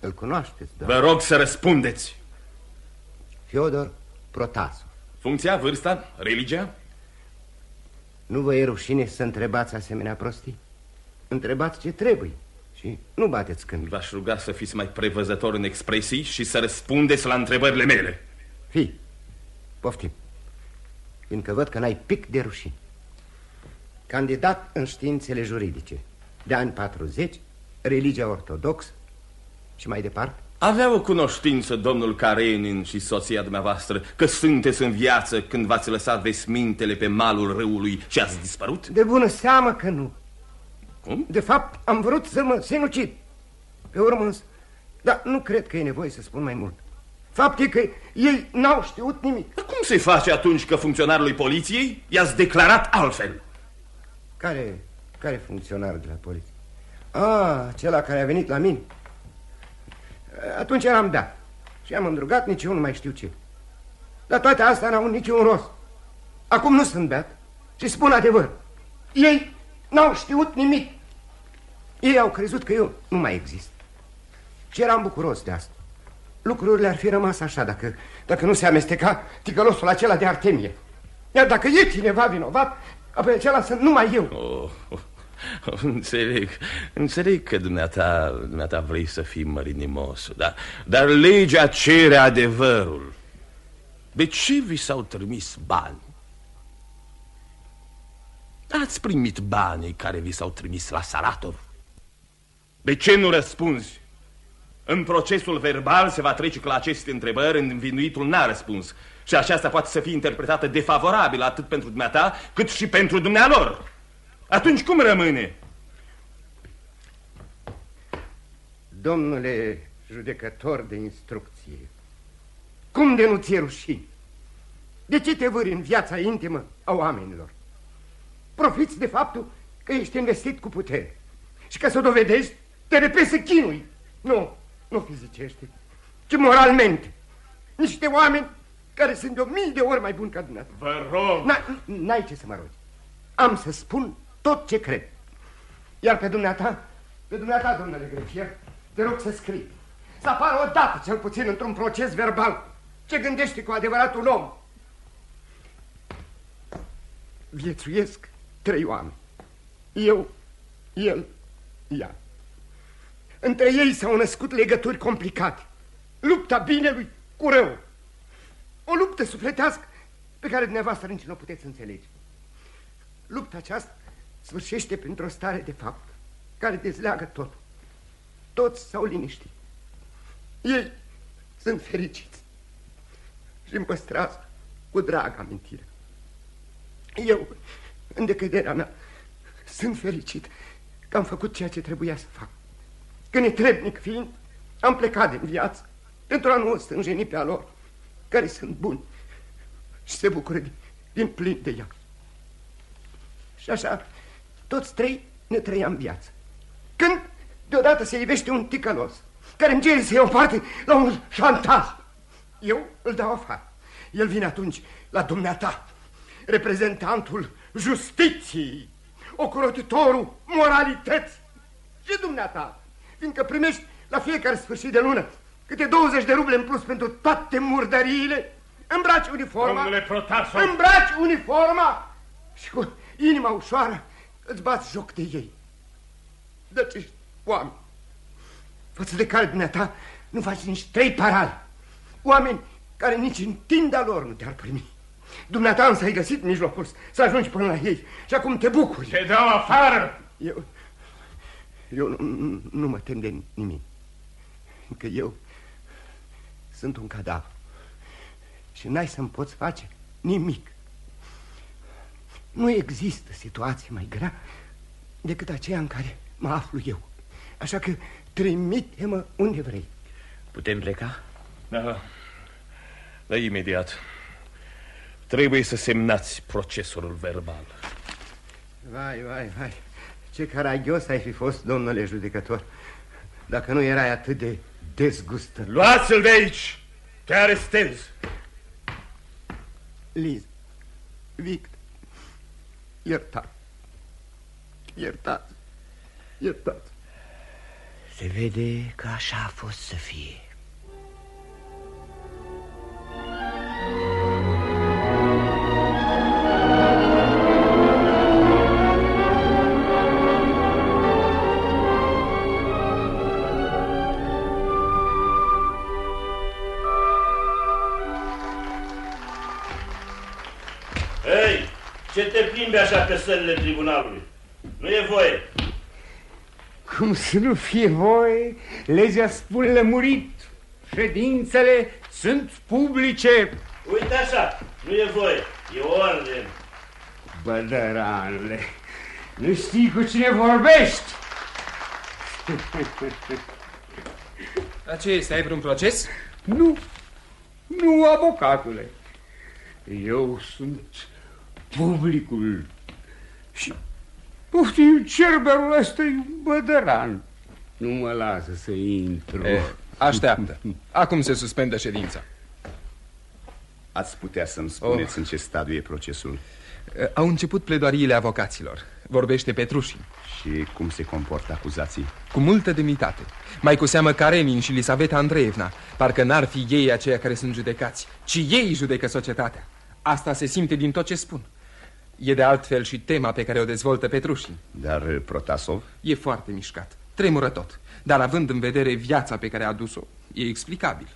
Îl cunoașteți, da? Vă rog să răspundeți. Fiodor Protasov. Funcția, vârsta, religia? Nu vă e rușine să întrebați asemenea prostii? Întrebați ce trebuie și nu bateți când. V-aș ruga să fiți mai prevăzător în expresii și să răspundeți la întrebările mele. Fii, poftim. Fiindcă văd că n-ai pic de rușine. Candidat în științele juridice, de ani 40, religia ortodoxă și mai departe? Avea o cunoștință domnul Karenin și soția dumneavoastră că sunteți în viață când v-ați lăsat vesmintele pe malul râului și ați dispărut? De bună seamă că nu. Cum? De fapt, am vrut să mă sinucid. Pe urmă însă, dar nu cred că e nevoie să spun mai mult. Fapt e că ei n-au știut nimic. Dar cum se face atunci că funcționarului poliției i-ați declarat altfel? Care, care funcționar de la poliție? Ah, acela care a venit la mine. Atunci eram beat și am îndrugat, nici eu nu mai știu ce. Dar toate astea n-au niciun rost. Acum nu sunt beat și spun adevăr. Ei n-au știut nimic. Ei au crezut că eu nu mai exist. Și eram bucuros de asta. Lucrurile ar fi rămas așa dacă, dacă nu se amesteca ticălosul acela de Artemie. Iar dacă e cineva vinovat, apoi acela sunt numai eu. Oh, oh. Înțeleg, înțeleg că dumneata, dumneata vrei să fii mărinimos, dar, dar legea cere adevărul. De ce vi s-au trimis bani? Ați primit banii care vi s-au trimis la Saratov? De ce nu răspunzi? În procesul verbal se va trece cu la aceste întrebări, învinuitul n-a răspuns. Și aceasta poate să fie interpretată defavorabil atât pentru dumneata, cât și pentru dumnealor. Atunci cum rămâne? Domnule judecător de instrucție, cum de nu ți-e rușine? De ce te vâri în viața intimă a oamenilor? Profiți de faptul că ești investit cu putere și ca să o dovedești, te repezi să chinui. Nu, nu fizicește, ci moralmente. Niște oameni care sunt de o mii de ori mai buni ca dumneavoastră. Vă rog! N-ai ce să mă rogi. Am să spun tot ce cred. Iar pe dumneata, pe dumneata, domnule Grefier, te rog să scrii. Să apară odată, cel puțin, într-un proces verbal. Ce gândește cu adevărat un om? Viețuiesc trei oameni. Eu, el, ea. Între ei s-au născut legături complicate. Lupta binelui cu rău. O luptă sufletească pe care dumneavoastră nici nu o puteți înțelege. Lupta aceasta sfârșește printr-o stare de fapt care dezleagă totul. Toți s-au liniștit. Ei sunt fericiți și îmi păstrează cu drag amintire. Eu, în decăderea mea, sunt fericit că am făcut ceea ce trebuia să fac. Că netrebnic fiind, am plecat din viață pentru a nu o stânjeni pe a lor, care sunt buni și se bucură din, din plin de ea. Și așa, toți trei ne trăiam viață. Când deodată se ivește un ticălos care îmi cere să iau parte la un șantaj, eu îl dau afară. El vine atunci la dumneata, reprezentantul justiției, ocrotitorul moralității și dumneata, fiindcă primești la fiecare sfârșit de lună câte 20 de ruble în plus pentru toate murdăriile, îmbraci uniforma, Domnule Protasov! îmbraci uniforma și cu inima ușoară îți bați joc de ei. De acești oameni, față de care dumneata nu faci nici trei parale. Oameni care nici în tinda lor nu te-ar primi. Dumneata însă ai găsit mijlocul să ajungi până la ei și acum te bucuri. Te dau afară! Eu, eu nu, nu, nu mă tem de nimic. Că eu sunt un cadavru și n-ai să-mi poți face nimic. Nu există situație mai grea decât aceea în care mă aflu eu. Așa că trimite-mă unde vrei. Putem pleca? Da, da, imediat. Trebuie să semnați procesul verbal. Vai, vai, vai. Ce caragios ai fi fost, domnule judecător, dacă nu erai atât de dezgustă. Luați-l de aici! Te arestez! Liz, Victor, iertați, iertați, iertați. Se vede că așa a fost să fie. Ce te plimbi așa pe sălile tribunalului? Nu e voie. Cum să nu fie voie, legea spune lămurit. Ședințele sunt publice. Uite așa, nu e voie, e ordine. Bădăranule, nu știi cu cine vorbești. Dar ce este? Ai vreun proces? Nu, nu, avocatule. Eu sunt publicul și poftim cerberul ăsta e bădăran. Nu mă lasă să intru. Eh, așteaptă. Acum se suspendă ședința. Ați putea să-mi spuneți oh. în ce stadiu e procesul? Eh, Au început pledoariile avocaților. Vorbește Petrușin. Și cum se comportă acuzații? Cu multă demnitate. Mai cu seamă Karenin și Lisaveta Andreevna. Parcă n-ar fi ei aceia care sunt judecați, ci ei judecă societatea. Asta se simte din tot ce spun. E de altfel și tema pe care o dezvoltă Petrușin. Dar eh, Protasov? E foarte mișcat, tremură tot, dar având în vedere viața pe care a adus-o, e explicabil.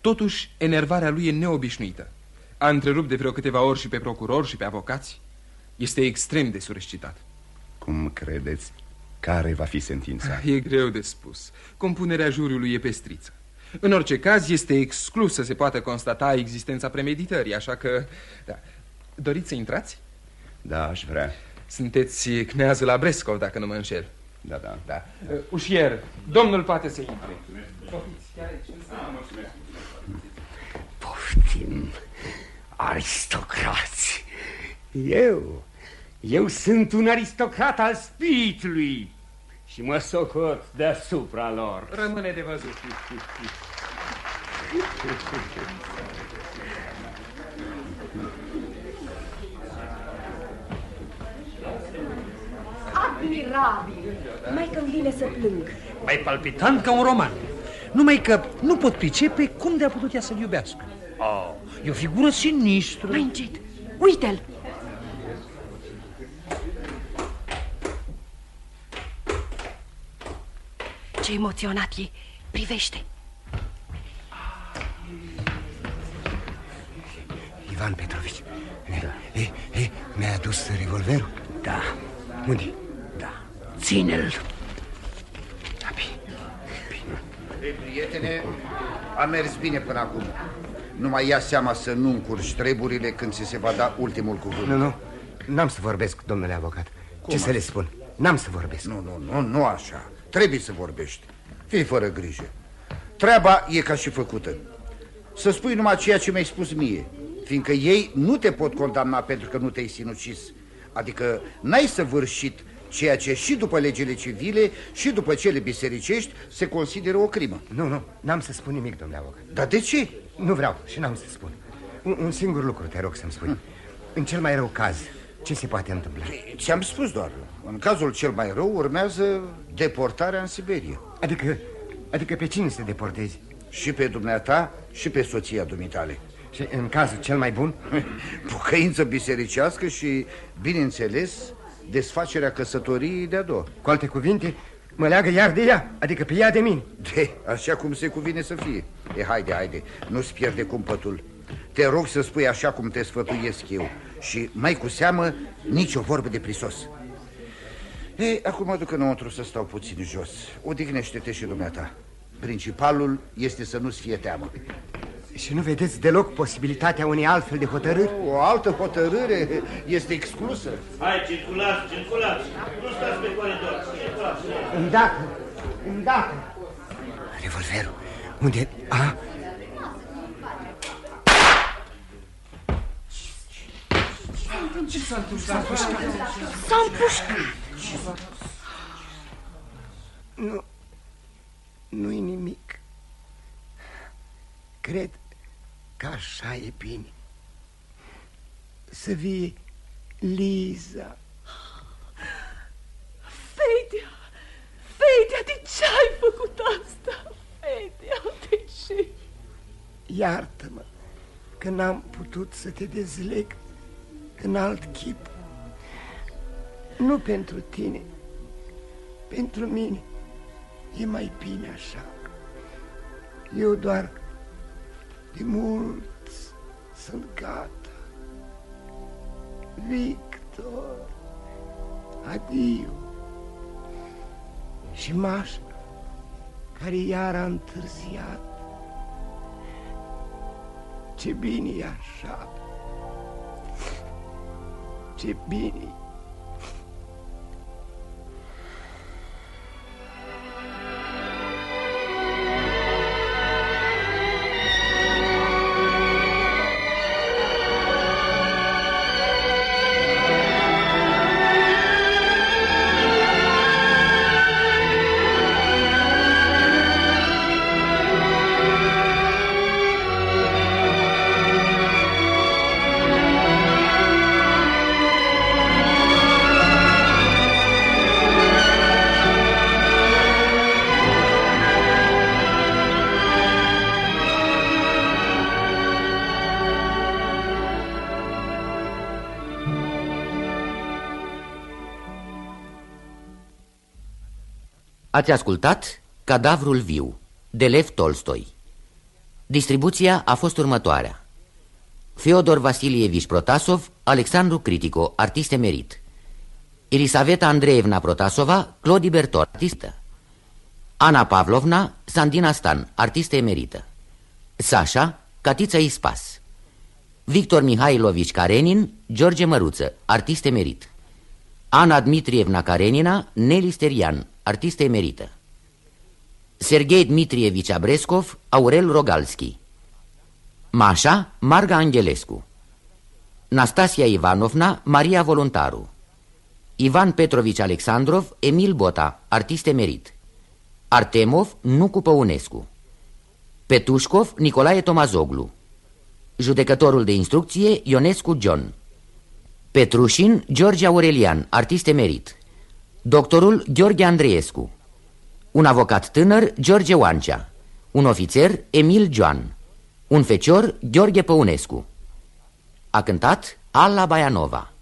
Totuși, enervarea lui e neobișnuită. A întrerupt de vreo câteva ori și pe procurori și pe avocați. Este extrem de surescitat. Cum credeți? Care va fi sentința? E greu de spus. Compunerea juriului e pestriță. În orice caz, este exclus să se poată constata existența premeditării, așa că... Da. Doriți să intrați? Da, aș vrea. Sunteți cnează la Brescov, dacă nu mă înșel. Da, da. da. Uh, ușier, domnul poate să intre. Poftiți, chiar aici. Poftim, aristocrați. Eu, eu sunt un aristocrat al spiritului și mă socot deasupra lor. Rămâne de văzut. Admirabil! Mai când vine să plâng. mai palpitant ca un roman. Numai că nu pot pricepe cum de-a putut ea să-l iubească. Oh, e o figură sinistră. Mai încet. Uite-l! Ce emoționat e. Privește. Ivan Petrovici. Da. E, e, mi-a adus revolverul? Da. Unde? Da. Ține-l. Ei, prietene, a mers bine până acum. Nu mai ia seama să nu încurci treburile când ți se va da ultimul cuvânt. Nu, nu, n-am să vorbesc, domnule avocat. Cum Ce să le spun? N-am să vorbesc. Nu, nu, nu, nu așa. Trebuie să vorbești. Fii fără grijă. Treaba e ca și făcută. Să spui numai ceea ce mi-ai spus mie, fiindcă ei nu te pot condamna pentru că nu te-ai sinucis. Adică n-ai săvârșit ceea ce și după legile civile și după cele bisericești se consideră o crimă. Nu, nu, n-am să spun nimic, domnule avocat. Dar de ce? Nu vreau și n-am să spun. Un, un singur lucru te rog să-mi spui. Hm. În cel mai rău caz, ce se poate întâmpla? Ți-am spus doar. În cazul cel mai rău urmează deportarea în Siberie. Adică, adică pe cine să deportezi? Și pe dumneata și pe soția dumitale. Și în cazul cel mai bun? Pocăință bisericească și, bineînțeles, desfacerea căsătoriei de-a doua. Cu alte cuvinte, mă leagă iar de ea, adică pe ea de mine. De, așa cum se cuvine să fie. E, haide, haide, nu-ți pierde cumpătul. Te rog să spui așa cum te sfătuiesc eu. Și mai cu seamă, nici o vorbă de prisos. Ei, acum mă duc înăuntru să stau puțin jos. Odihnește-te și dumneata. Principalul este să nu-ți fie teamă. Și nu vedeți deloc posibilitatea unei altfel de hotărâri? O altă hotărâre este exclusă. Hai, circulați, circulați. Nu stați pe coridor. Circulați. Îndată, îndată. Revolverul. Unde? A? Ce s-a întâmplat? S-a împușcat. Nu. Nu-i nimic. Cred că așa e bine. Să vie Liza. Fedia! Fedia, de ce ai făcut asta? Fedia, de ce? Iartă-mă că n-am putut să te dezleg în alt chip. Nu pentru tine, pentru mine e mai bine așa. Eu doar de mult sunt gata. Victor, adio. Și Mașa, care iar a întârziat. Ce bine e așa. Ce bine Ați ascultat Cadavrul viu de Lev Tolstoi. Distribuția a fost următoarea. Feodor Vasilievici Protasov, Alexandru Critico, artist emerit. Elisaveta Andreevna Protasova, Clodi Bertor, artistă. Ana Pavlovna, Sandina Stan, artistă emerită. Sasha, Catița Ispas. Victor Mihailovici Karenin, George Măruță, artist emerit. Ana Dmitrievna Karenina, Nelly Sterian, artistă emerită. Sergei Dmitrievici Abrescov, Aurel Rogalski. Mașa, Marga Angelescu. Nastasia Ivanovna, Maria Voluntaru. Ivan Petrovici Alexandrov, Emil Bota, artist emerit. Artemov, Nucu Păunescu. Petușcov, Nicolae Tomazoglu. Judecătorul de instrucție, Ionescu John. Petrușin, George Aurelian, artist emerit. Doctorul Gheorghe Andreescu. Un avocat tânăr, George Oancea. Un ofițer, Emil Joan. Un fecior, Gheorghe Păunescu. A cântat Alla Baianova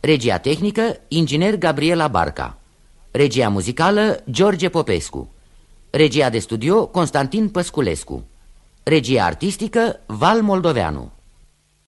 Regia tehnică, inginer Gabriela Barca. Regia muzicală, George Popescu. Regia de studio, Constantin Păsculescu. Regia artistică, Val Moldoveanu